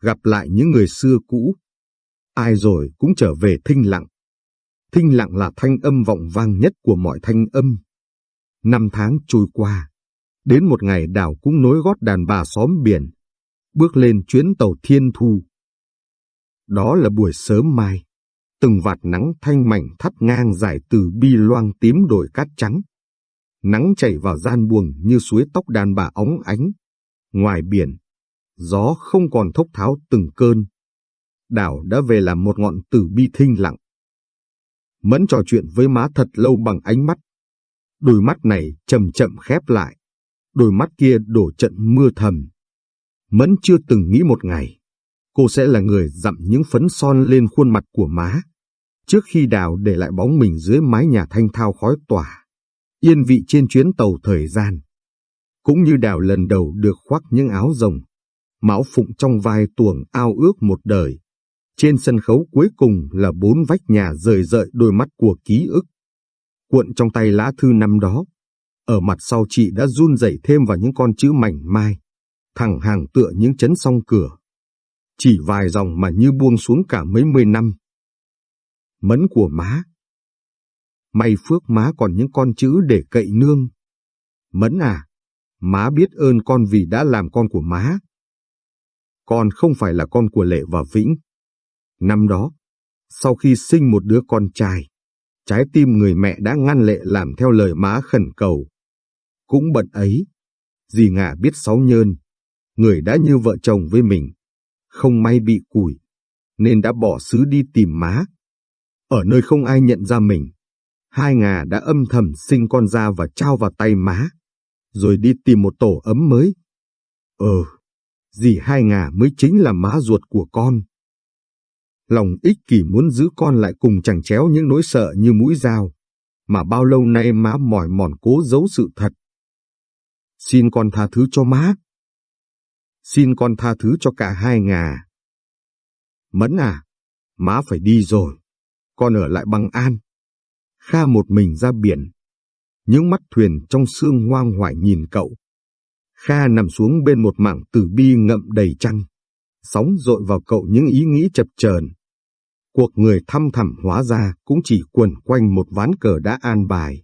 gặp lại những người xưa cũ. Ai rồi cũng trở về thinh lặng. Thinh lặng là thanh âm vọng vang nhất của mọi thanh âm. Năm tháng trôi qua, đến một ngày đảo cũng nối gót đàn bà xóm biển, bước lên chuyến tàu thiên thu. Đó là buổi sớm mai, từng vạt nắng thanh mảnh thắt ngang dài từ bi loang tím đổi cát trắng. Nắng chảy vào gian buồng như suối tóc đàn bà óng ánh. Ngoài biển, gió không còn thốc tháo từng cơn. Đảo đã về làm một ngọn tử bi thinh lặng. Mẫn trò chuyện với má thật lâu bằng ánh mắt. Đôi mắt này chậm chậm khép lại. Đôi mắt kia đổ trận mưa thầm. Mẫn chưa từng nghĩ một ngày, cô sẽ là người dặm những phấn son lên khuôn mặt của má. Trước khi đào để lại bóng mình dưới mái nhà thanh thao khói tỏa, yên vị trên chuyến tàu thời gian. Cũng như đào lần đầu được khoác những áo rồng, Mão Phụng trong vai tuồng ao ước một đời. Trên sân khấu cuối cùng là bốn vách nhà rời rợi đôi mắt của ký ức. Cuộn trong tay lá thư năm đó. Ở mặt sau chị đã run rẩy thêm vào những con chữ mảnh mai. Thẳng hàng tựa những chấn song cửa. Chỉ vài dòng mà như buông xuống cả mấy mươi năm. Mấn của má. May phước má còn những con chữ để cậy nương. Mẫn à, má biết ơn con vì đã làm con của má con không phải là con của Lệ và Vĩnh. Năm đó, sau khi sinh một đứa con trai, trái tim người mẹ đã ngăn Lệ làm theo lời má khẩn cầu. Cũng bận ấy, dì ngả biết sáu nhơn, người đã như vợ chồng với mình, không may bị củi, nên đã bỏ xứ đi tìm má. Ở nơi không ai nhận ra mình, hai ngà đã âm thầm sinh con ra và trao vào tay má, rồi đi tìm một tổ ấm mới. Ờ, dì hai ngà mới chính là má ruột của con. Lòng ích kỷ muốn giữ con lại cùng chẳng chéo những nỗi sợ như mũi dao, mà bao lâu nay má mỏi mòn cố giấu sự thật. Xin con tha thứ cho má. Xin con tha thứ cho cả hai ngà. Mẫn à, má phải đi rồi, con ở lại bằng an. Kha một mình ra biển, những mắt thuyền trong sương hoang hoại nhìn cậu. Kha nằm xuống bên một mảng tử bi ngậm đầy trăng. Sóng dội vào cậu những ý nghĩ chập chờn. Cuộc người thăm thẳm hóa ra cũng chỉ quần quanh một ván cờ đã an bài.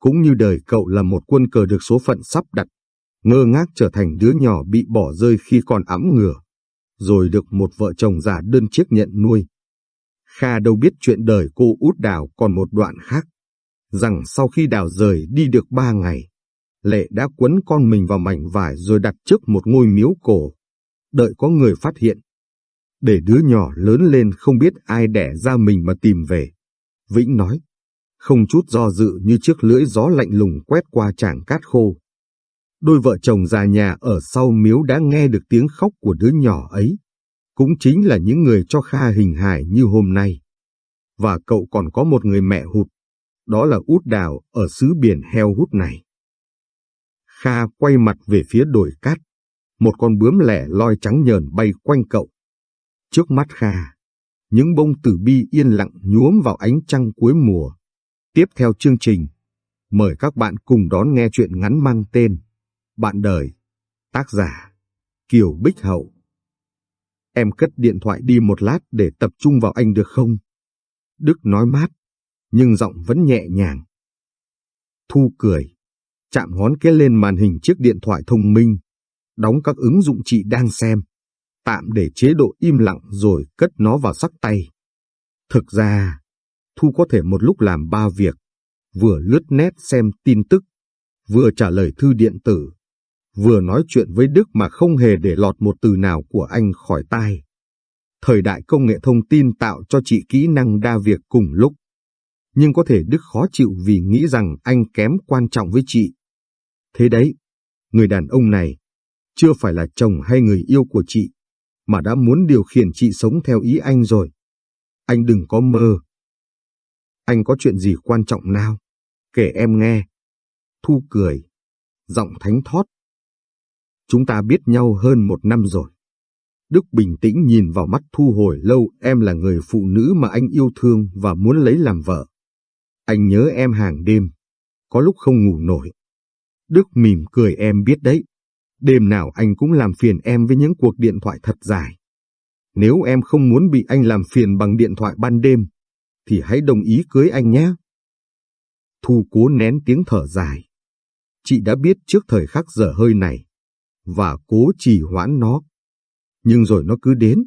Cũng như đời cậu là một quân cờ được số phận sắp đặt, ngơ ngác trở thành đứa nhỏ bị bỏ rơi khi còn ẵm ngửa, rồi được một vợ chồng già đơn chiếc nhận nuôi. Kha đâu biết chuyện đời cô út đào còn một đoạn khác, rằng sau khi đào rời đi được ba ngày, Lệ đã quấn con mình vào mảnh vải rồi đặt trước một ngôi miếu cổ, đợi có người phát hiện. Để đứa nhỏ lớn lên không biết ai đẻ ra mình mà tìm về. Vĩnh nói, không chút do dự như chiếc lưỡi gió lạnh lùng quét qua trảng cát khô. Đôi vợ chồng già nhà ở sau miếu đã nghe được tiếng khóc của đứa nhỏ ấy. Cũng chính là những người cho Kha hình hài như hôm nay. Và cậu còn có một người mẹ hụt, đó là út đào ở xứ biển heo hút này. Kha quay mặt về phía đồi cát. Một con bướm lẻ loi trắng nhờn bay quanh cậu. Trước mắt Kha, những bông tử bi yên lặng nhuốm vào ánh trăng cuối mùa. Tiếp theo chương trình, Mời các bạn cùng đón nghe chuyện ngắn mang tên Bạn đời, tác giả Kiều Bích Hậu. Em cất điện thoại đi một lát để tập trung vào anh được không? Đức nói mát, nhưng giọng vẫn nhẹ nhàng. Thu cười, chạm ngón cái lên màn hình chiếc điện thoại thông minh, đóng các ứng dụng chị đang xem, tạm để chế độ im lặng rồi cất nó vào sắc tay. Thực ra, Thu có thể một lúc làm ba việc, vừa lướt nét xem tin tức, vừa trả lời thư điện tử, vừa nói chuyện với Đức mà không hề để lọt một từ nào của anh khỏi tai. Thời đại công nghệ thông tin tạo cho chị kỹ năng đa việc cùng lúc. Nhưng có thể Đức khó chịu vì nghĩ rằng anh kém quan trọng với chị. Thế đấy, người đàn ông này chưa phải là chồng hay người yêu của chị, mà đã muốn điều khiển chị sống theo ý anh rồi. Anh đừng có mơ. Anh có chuyện gì quan trọng nào? Kể em nghe. Thu cười, giọng thánh thót. Chúng ta biết nhau hơn một năm rồi. Đức bình tĩnh nhìn vào mắt Thu hồi lâu em là người phụ nữ mà anh yêu thương và muốn lấy làm vợ. Anh nhớ em hàng đêm, có lúc không ngủ nổi. Đức mỉm cười em biết đấy. Đêm nào anh cũng làm phiền em với những cuộc điện thoại thật dài. Nếu em không muốn bị anh làm phiền bằng điện thoại ban đêm, thì hãy đồng ý cưới anh nhé. Thu cố nén tiếng thở dài. Chị đã biết trước thời khắc giờ hơi này, và cố trì hoãn nó. Nhưng rồi nó cứ đến.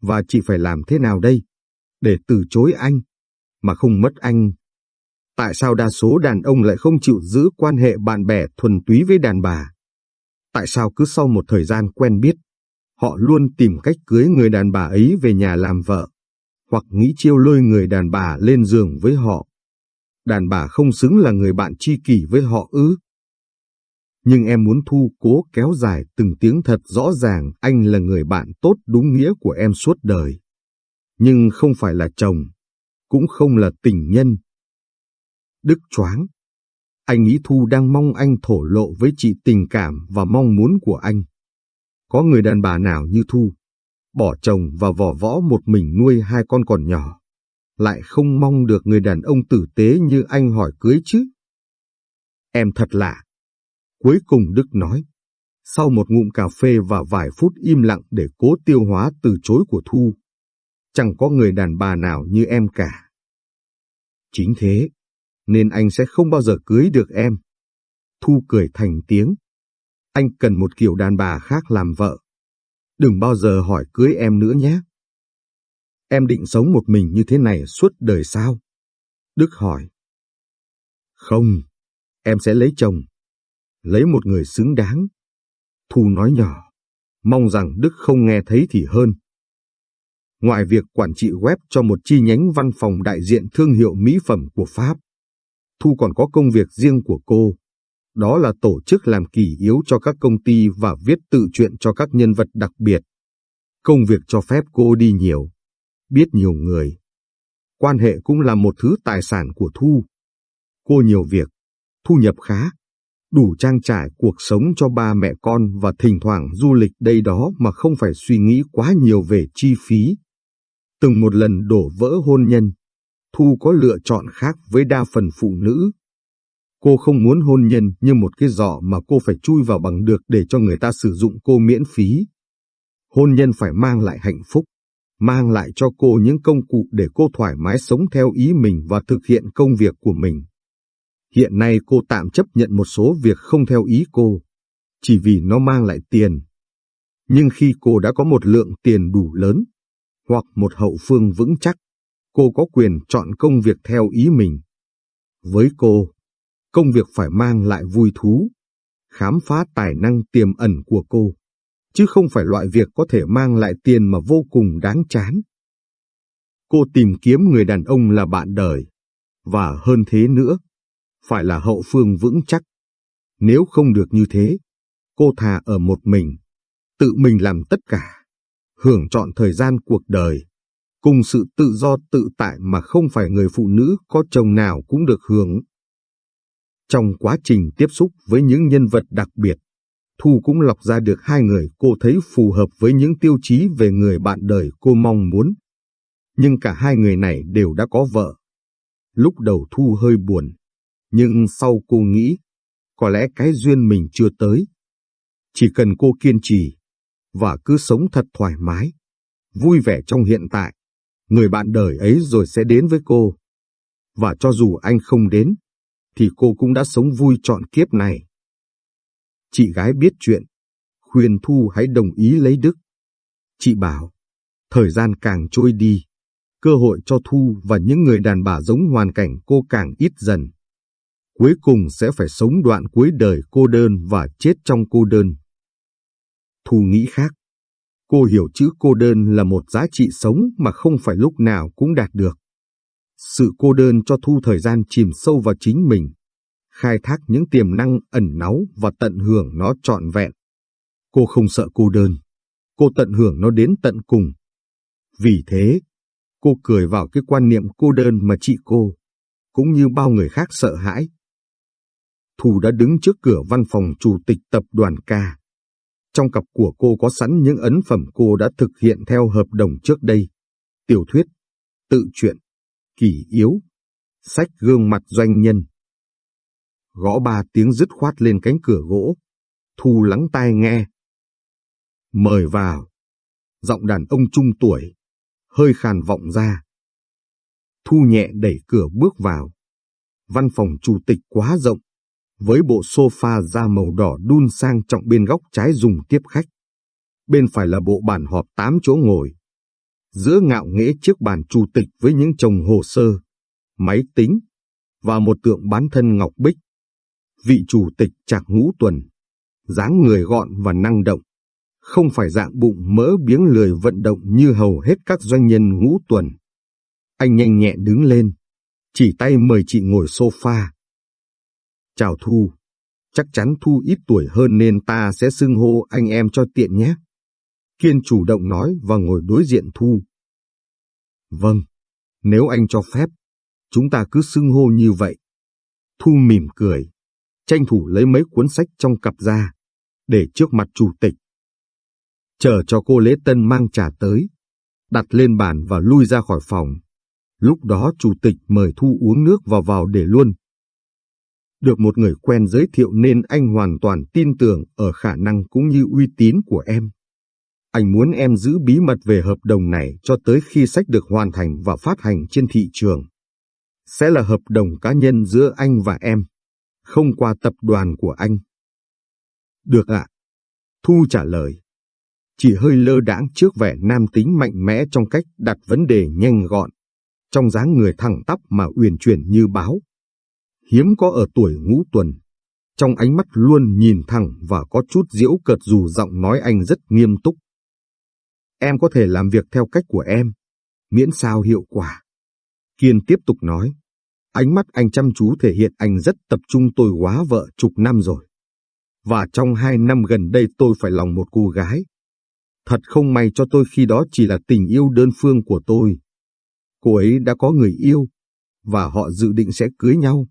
Và chị phải làm thế nào đây? Để từ chối anh, mà không mất anh. Tại sao đa số đàn ông lại không chịu giữ quan hệ bạn bè thuần túy với đàn bà? Tại sao cứ sau một thời gian quen biết, họ luôn tìm cách cưới người đàn bà ấy về nhà làm vợ, hoặc nghĩ chiêu lôi người đàn bà lên giường với họ? Đàn bà không xứng là người bạn tri kỷ với họ ư? Nhưng em muốn Thu cố kéo dài từng tiếng thật rõ ràng anh là người bạn tốt đúng nghĩa của em suốt đời. Nhưng không phải là chồng, cũng không là tình nhân. Đức choáng. Anh nghĩ Thu đang mong anh thổ lộ với chị tình cảm và mong muốn của anh. Có người đàn bà nào như Thu, bỏ chồng và vỏ võ một mình nuôi hai con còn nhỏ, lại không mong được người đàn ông tử tế như anh hỏi cưới chứ? Em thật lạ. Cuối cùng Đức nói, sau một ngụm cà phê và vài phút im lặng để cố tiêu hóa từ chối của Thu, chẳng có người đàn bà nào như em cả. Chính thế, nên anh sẽ không bao giờ cưới được em. Thu cười thành tiếng. Anh cần một kiểu đàn bà khác làm vợ. Đừng bao giờ hỏi cưới em nữa nhé. Em định sống một mình như thế này suốt đời sao? Đức hỏi. Không, em sẽ lấy chồng. Lấy một người xứng đáng. Thu nói nhỏ, mong rằng Đức không nghe thấy thì hơn. Ngoài việc quản trị web cho một chi nhánh văn phòng đại diện thương hiệu mỹ phẩm của Pháp, Thu còn có công việc riêng của cô. Đó là tổ chức làm kỳ yếu cho các công ty và viết tự truyện cho các nhân vật đặc biệt. Công việc cho phép cô đi nhiều, biết nhiều người. Quan hệ cũng là một thứ tài sản của Thu. Cô nhiều việc, thu nhập khá, đủ trang trải cuộc sống cho ba mẹ con và thỉnh thoảng du lịch đây đó mà không phải suy nghĩ quá nhiều về chi phí. Từng một lần đổ vỡ hôn nhân, Thu có lựa chọn khác với đa phần phụ nữ. Cô không muốn hôn nhân như một cái giỏ mà cô phải chui vào bằng được để cho người ta sử dụng cô miễn phí. Hôn nhân phải mang lại hạnh phúc, mang lại cho cô những công cụ để cô thoải mái sống theo ý mình và thực hiện công việc của mình. Hiện nay cô tạm chấp nhận một số việc không theo ý cô, chỉ vì nó mang lại tiền. Nhưng khi cô đã có một lượng tiền đủ lớn, hoặc một hậu phương vững chắc, cô có quyền chọn công việc theo ý mình. Với cô, công việc phải mang lại vui thú, khám phá tài năng tiềm ẩn của cô, chứ không phải loại việc có thể mang lại tiền mà vô cùng đáng chán. Cô tìm kiếm người đàn ông là bạn đời, và hơn thế nữa, phải là hậu phương vững chắc. Nếu không được như thế, cô thà ở một mình, tự mình làm tất cả, hưởng chọn thời gian cuộc đời, cùng sự tự do tự tại mà không phải người phụ nữ có chồng nào cũng được hưởng. Trong quá trình tiếp xúc với những nhân vật đặc biệt, Thu cũng lọc ra được hai người cô thấy phù hợp với những tiêu chí về người bạn đời cô mong muốn. Nhưng cả hai người này đều đã có vợ. Lúc đầu Thu hơi buồn, Nhưng sau cô nghĩ, có lẽ cái duyên mình chưa tới. Chỉ cần cô kiên trì, và cứ sống thật thoải mái, vui vẻ trong hiện tại, người bạn đời ấy rồi sẽ đến với cô. Và cho dù anh không đến, thì cô cũng đã sống vui trọn kiếp này. Chị gái biết chuyện, khuyên Thu hãy đồng ý lấy Đức. Chị bảo, thời gian càng trôi đi, cơ hội cho Thu và những người đàn bà giống hoàn cảnh cô càng ít dần. Cuối cùng sẽ phải sống đoạn cuối đời cô đơn và chết trong cô đơn. Thu nghĩ khác. Cô hiểu chữ cô đơn là một giá trị sống mà không phải lúc nào cũng đạt được. Sự cô đơn cho Thu thời gian chìm sâu vào chính mình, khai thác những tiềm năng ẩn náu và tận hưởng nó trọn vẹn. Cô không sợ cô đơn, cô tận hưởng nó đến tận cùng. Vì thế, cô cười vào cái quan niệm cô đơn mà chị cô, cũng như bao người khác sợ hãi. thù đã đứng trước cửa văn phòng chủ tịch tập đoàn ca. Trong cặp của cô có sẵn những ấn phẩm cô đã thực hiện theo hợp đồng trước đây. Tiểu thuyết, tự truyện, kỷ yếu, sách gương mặt doanh nhân. Gõ ba tiếng dứt khoát lên cánh cửa gỗ. Thu lắng tai nghe. Mời vào. Giọng đàn ông trung tuổi, hơi khàn vọng ra. Thu nhẹ đẩy cửa bước vào. Văn phòng chủ tịch quá rộng, với bộ sofa da màu đỏ đun sang trọng bên góc trái dùng tiếp khách. Bên phải là bộ bàn họp tám chỗ ngồi. Giữa ngạo nghễ chiếc bàn chủ tịch với những chồng hồ sơ, máy tính và một tượng bán thân ngọc bích. Vị chủ tịch chạc ngũ tuần, dáng người gọn và năng động, không phải dạng bụng mỡ biếng lười vận động như hầu hết các doanh nhân ngũ tuần. Anh nhanh nhẹn đứng lên, chỉ tay mời chị ngồi sofa. Chào Thu, chắc chắn Thu ít tuổi hơn nên ta sẽ xưng hô anh em cho tiện nhé. Kiên chủ động nói và ngồi đối diện Thu. Vâng, nếu anh cho phép, chúng ta cứ xưng hô như vậy. Thu mỉm cười, tranh thủ lấy mấy cuốn sách trong cặp ra, để trước mặt chủ tịch. Chờ cho cô lễ tân mang trà tới, đặt lên bàn và lui ra khỏi phòng. Lúc đó chủ tịch mời Thu uống nước và vào để luôn. Được một người quen giới thiệu nên anh hoàn toàn tin tưởng ở khả năng cũng như uy tín của em. Anh muốn em giữ bí mật về hợp đồng này cho tới khi sách được hoàn thành và phát hành trên thị trường. Sẽ là hợp đồng cá nhân giữa anh và em, không qua tập đoàn của anh. Được ạ. Thu trả lời. Chỉ hơi lơ đãng trước vẻ nam tính mạnh mẽ trong cách đặt vấn đề nhanh gọn, trong dáng người thẳng tắp mà uyển chuyển như báo. Hiếm có ở tuổi ngũ tuần, trong ánh mắt luôn nhìn thẳng và có chút diễu cợt dù giọng nói anh rất nghiêm túc. Em có thể làm việc theo cách của em, miễn sao hiệu quả. Kiên tiếp tục nói, ánh mắt anh chăm chú thể hiện anh rất tập trung tôi quá vợ chục năm rồi. Và trong hai năm gần đây tôi phải lòng một cô gái. Thật không may cho tôi khi đó chỉ là tình yêu đơn phương của tôi. Cô ấy đã có người yêu, và họ dự định sẽ cưới nhau.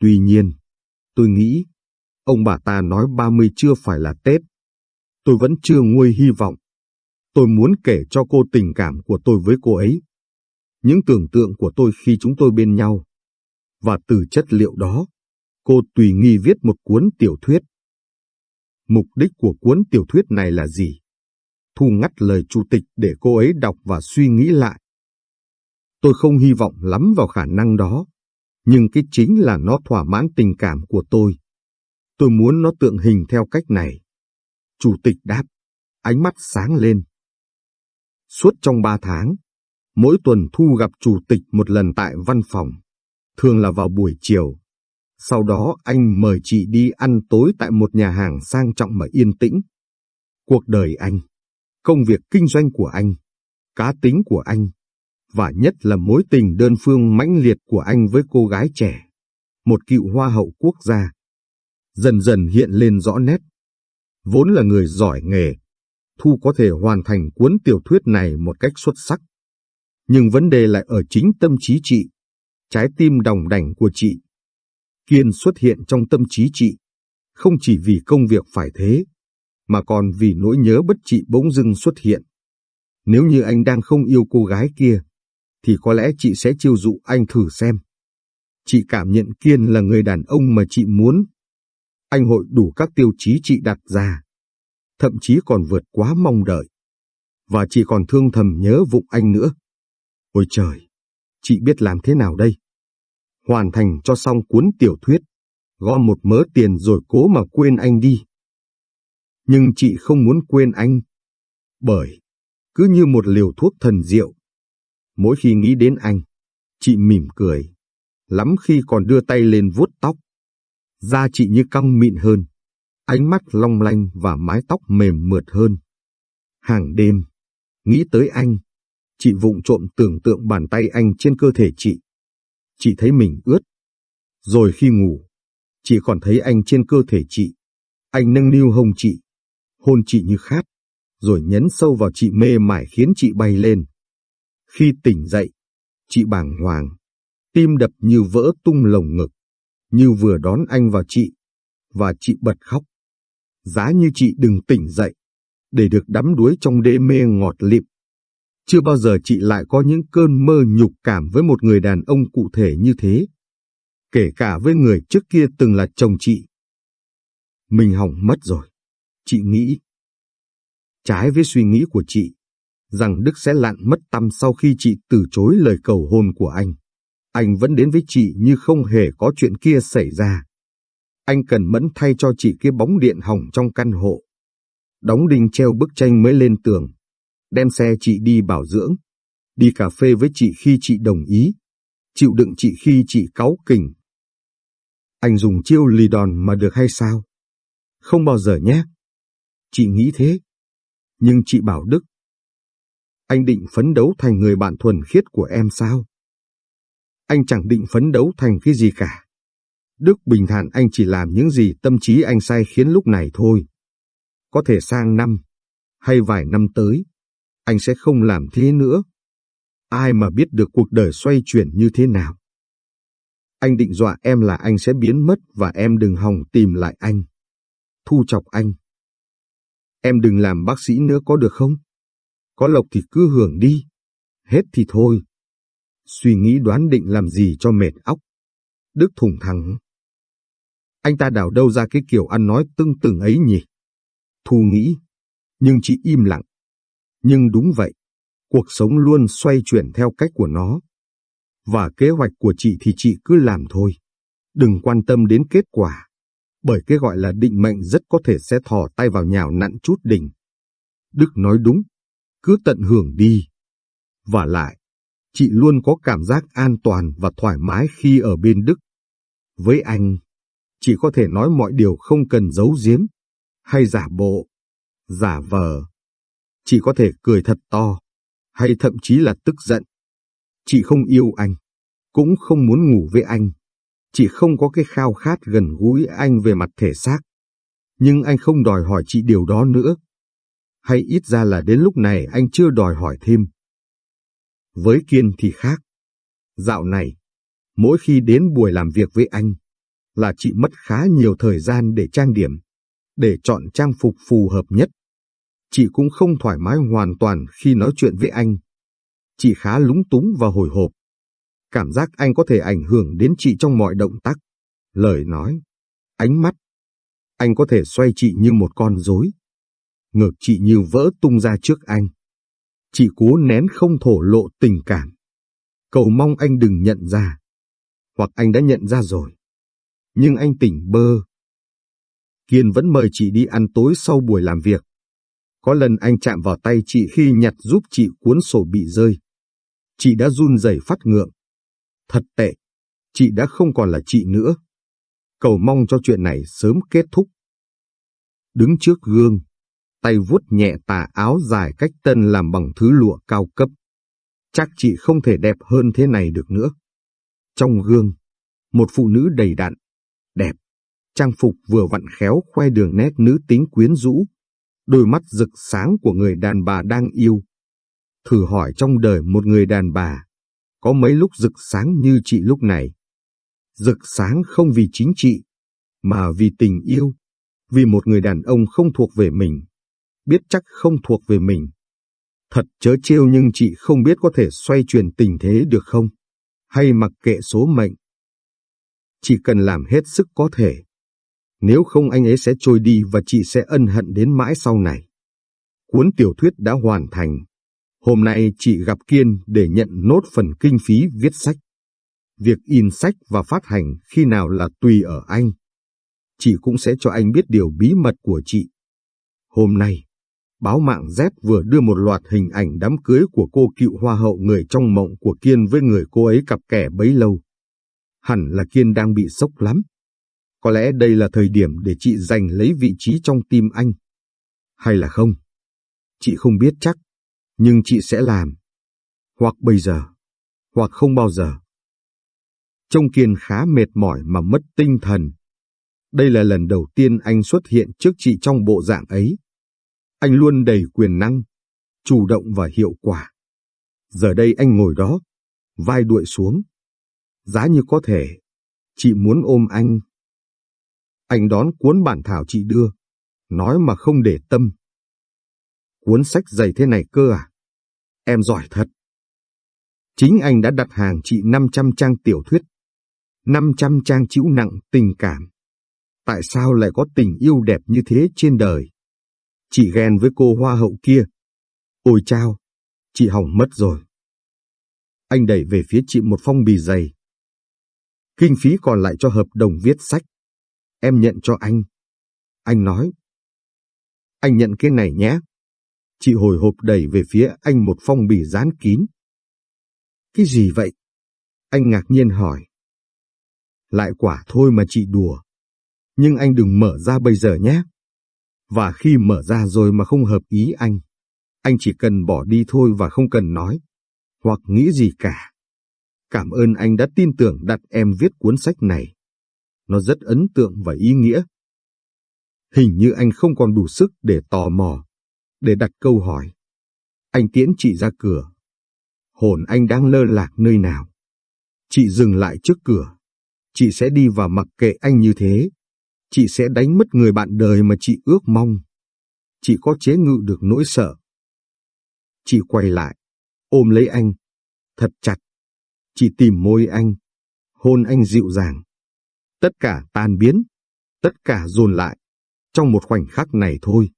Tuy nhiên, tôi nghĩ, ông bà ta nói 30 chưa phải là Tết. Tôi vẫn chưa nguôi hy vọng. Tôi muốn kể cho cô tình cảm của tôi với cô ấy. Những tưởng tượng của tôi khi chúng tôi bên nhau. Và từ chất liệu đó, cô tùy nghi viết một cuốn tiểu thuyết. Mục đích của cuốn tiểu thuyết này là gì? Thu ngắt lời chủ tịch để cô ấy đọc và suy nghĩ lại. Tôi không hy vọng lắm vào khả năng đó, nhưng cái chính là nó thỏa mãn tình cảm của tôi. Tôi muốn nó tượng hình theo cách này. Chủ tịch đáp, ánh mắt sáng lên. Suốt trong ba tháng, mỗi tuần Thu gặp chủ tịch một lần tại văn phòng, thường là vào buổi chiều. Sau đó anh mời chị đi ăn tối tại một nhà hàng sang trọng mà yên tĩnh. Cuộc đời anh, công việc kinh doanh của anh, cá tính của anh, và nhất là mối tình đơn phương mãnh liệt của anh với cô gái trẻ, một cựu hoa hậu quốc gia, dần dần hiện lên rõ nét. Vốn là người giỏi nghề, Thu có thể hoàn thành cuốn tiểu thuyết này một cách xuất sắc. Nhưng vấn đề lại ở chính tâm trí chị, trái tim đồng đảnh của chị. Kiên xuất hiện trong tâm trí chị, không chỉ vì công việc phải thế, mà còn vì nỗi nhớ bất trị bỗng dưng xuất hiện. Nếu như anh đang không yêu cô gái kia, thì có lẽ chị sẽ chiêu dụ anh thử xem. Chị cảm nhận Kiên là người đàn ông mà chị muốn. Anh hội đủ các tiêu chí chị đặt ra. Thậm chí còn vượt quá mong đợi. Và chị còn thương thầm nhớ vụng anh nữa. Ôi trời, chị biết làm thế nào đây? Hoàn thành cho xong cuốn tiểu thuyết, gom một mớ tiền rồi cố mà quên anh đi. Nhưng chị không muốn quên anh. Bởi, cứ như một liều thuốc thần diệu. Mỗi khi nghĩ đến anh, chị mỉm cười. Lắm khi còn đưa tay lên vuốt tóc. Da chị như cong mịn hơn, ánh mắt long lanh và mái tóc mềm mượt hơn. Hàng đêm, nghĩ tới anh, chị vụng trộm tưởng tượng bàn tay anh trên cơ thể chị. Chị thấy mình ướt. Rồi khi ngủ, chị còn thấy anh trên cơ thể chị. Anh nâng niu hông chị, hôn chị như khát, rồi nhấn sâu vào chị mê mải khiến chị bay lên. Khi tỉnh dậy, chị bàng hoàng, tim đập như vỡ tung lồng ngực, như vừa đón anh vào chị, và chị bật khóc. Giá như chị đừng tỉnh dậy, để được đắm đuối trong đê mê ngọt lịm. Chưa bao giờ chị lại có những cơn mơ nhục cảm với một người đàn ông cụ thể như thế. Kể cả với người trước kia từng là chồng chị. Mình hỏng mất rồi. Chị nghĩ. Trái với suy nghĩ của chị, rằng Đức sẽ lặn mất tâm sau khi chị từ chối lời cầu hôn của anh. Anh vẫn đến với chị như không hề có chuyện kia xảy ra. Anh cần mẫn thay cho chị cái bóng điện hỏng trong căn hộ. Đóng đinh treo bức tranh mới lên tường. Đem xe chị đi bảo dưỡng. Đi cà phê với chị khi chị đồng ý. Chịu đựng chị khi chị cáu kỉnh. Anh dùng chiêu lì đòn mà được hay sao? Không bao giờ nhé. Chị nghĩ thế. Nhưng chị bảo Đức. Anh định phấn đấu thành người bạn thuần khiết của em sao? Anh chẳng định phấn đấu thành cái gì cả. Đức bình thản anh chỉ làm những gì tâm trí anh sai khiến lúc này thôi. Có thể sang năm, hay vài năm tới, anh sẽ không làm thế nữa. Ai mà biết được cuộc đời xoay chuyển như thế nào. Anh định dọa em là anh sẽ biến mất và em đừng hòng tìm lại anh. Thu chọc anh. Em đừng làm bác sĩ nữa có được không? Có lộc thì cứ hưởng đi. Hết thì thôi. Suy nghĩ đoán định làm gì cho mệt óc. Đức thủng thẳng. Anh ta đào đâu ra cái kiểu ăn nói tưng từng ấy nhỉ? Thu nghĩ, nhưng chị im lặng. Nhưng đúng vậy, cuộc sống luôn xoay chuyển theo cách của nó. Và kế hoạch của chị thì chị cứ làm thôi. Đừng quan tâm đến kết quả. Bởi cái gọi là định mệnh rất có thể sẽ thò tay vào nhào nặn chút đỉnh. Đức nói đúng, cứ tận hưởng đi. Và lại, chị luôn có cảm giác an toàn và thoải mái khi ở bên Đức. Với anh, chị có thể nói mọi điều không cần giấu giếm, hay giả bộ, giả vờ. Chị có thể cười thật to, hay thậm chí là tức giận. Chị không yêu anh, cũng không muốn ngủ với anh. Chị không có cái khao khát gần gũi anh về mặt thể xác. Nhưng anh không đòi hỏi chị điều đó nữa. Hay ít ra là đến lúc này anh chưa đòi hỏi thêm. Với Kiên thì khác. Dạo này, mỗi khi đến buổi làm việc với anh, là chị mất khá nhiều thời gian để trang điểm, để chọn trang phục phù hợp nhất. Chị cũng không thoải mái hoàn toàn khi nói chuyện với anh. Chị khá lúng túng và hồi hộp. Cảm giác anh có thể ảnh hưởng đến chị trong mọi động tác, lời nói, ánh mắt. Anh có thể xoay chị như một con rối. Ngược chị như vỡ tung ra trước anh. Chị cố nén không thổ lộ tình cảm. Cầu mong anh đừng nhận ra. Hoặc anh đã nhận ra rồi. Nhưng anh tỉnh bơ. Kiên vẫn mời chị đi ăn tối sau buổi làm việc. Có lần anh chạm vào tay chị khi nhặt giúp chị cuốn sổ bị rơi. Chị đã run rẩy phát ngượng. Thật tệ, chị đã không còn là chị nữa. Cầu mong cho chuyện này sớm kết thúc. Đứng trước gương, tay vuốt nhẹ tà áo dài cách tân làm bằng thứ lụa cao cấp. Chắc chị không thể đẹp hơn thế này được nữa. Trong gương, một phụ nữ đầy đặn, đẹp, trang phục vừa vặn khéo khoe đường nét nữ tính quyến rũ, đôi mắt rực sáng của người đàn bà đang yêu. Thử hỏi trong đời một người đàn bà, có mấy lúc rực sáng như chị lúc này. Rực sáng không vì chính trị, mà vì tình yêu, vì một người đàn ông không thuộc về mình biết chắc không thuộc về mình. Thật chớ trêu nhưng chị không biết có thể xoay chuyển tình thế được không? Hay mặc kệ số mệnh? Chị cần làm hết sức có thể. Nếu không anh ấy sẽ trôi đi và chị sẽ ân hận đến mãi sau này. Cuốn tiểu thuyết đã hoàn thành. Hôm nay chị gặp Kiên để nhận nốt phần kinh phí viết sách. Việc in sách và phát hành khi nào là tùy ở anh. Chị cũng sẽ cho anh biết điều bí mật của chị. Hôm nay, báo mạng Z vừa đưa một loạt hình ảnh đám cưới của cô cựu hoa hậu người trong mộng của Kiên với người cô ấy cặp kè bấy lâu. Hẳn là Kiên đang bị sốc lắm. Có lẽ đây là thời điểm để chị giành lấy vị trí trong tim anh. Hay là không? Chị không biết chắc, nhưng chị sẽ làm. Hoặc bây giờ, hoặc không bao giờ. Trông Kiên khá mệt mỏi mà mất tinh thần. Đây là lần đầu tiên anh xuất hiện trước chị trong bộ dạng ấy. Anh luôn đầy quyền năng, chủ động và hiệu quả. Giờ đây anh ngồi đó, vai đuội xuống. Giá như có thể, chị muốn ôm anh. Anh đón cuốn bản thảo chị đưa, nói mà không để tâm. Cuốn sách dày thế này cơ à? Em giỏi thật. Chính anh đã đặt hàng chị 500 trang tiểu thuyết, 500 trang chịu nặng tình cảm. Tại sao lại có tình yêu đẹp như thế trên đời? Chị ghen với cô hoa hậu kia. Ôi chao, chị hỏng mất rồi. Anh đẩy về phía chị một phong bì dày. Kinh phí còn lại cho hợp đồng viết sách. Em nhận cho anh. Anh nói. Anh nhận cái này nhé. Chị hồi hộp đẩy về phía anh một phong bì dán kín. Cái gì vậy? Anh ngạc nhiên hỏi. Lại quả thôi mà chị đùa. Nhưng anh đừng mở ra bây giờ nhé. Và khi mở ra rồi mà không hợp ý anh, anh chỉ cần bỏ đi thôi và không cần nói, hoặc nghĩ gì cả. Cảm ơn anh đã tin tưởng đặt em viết cuốn sách này. Nó rất ấn tượng và ý nghĩa. Hình như anh không còn đủ sức để tò mò, để đặt câu hỏi. Anh tiễn chị ra cửa. Hồn anh đang lơ lạc nơi nào. Chị dừng lại trước cửa. Chị sẽ đi và mặc kệ anh như thế chị sẽ đánh mất người bạn đời mà chị ước mong. Chị có chế ngự được nỗi sợ. Chị quay lại, ôm lấy anh, thật chặt. Chị tìm môi anh, hôn anh dịu dàng. Tất cả tan biến, tất cả dồn lại, trong một khoảnh khắc này thôi.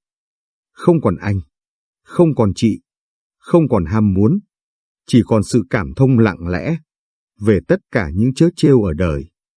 Không còn anh, không còn chị, không còn ham muốn, chỉ còn sự cảm thông lặng lẽ về tất cả những chớ trêu ở đời.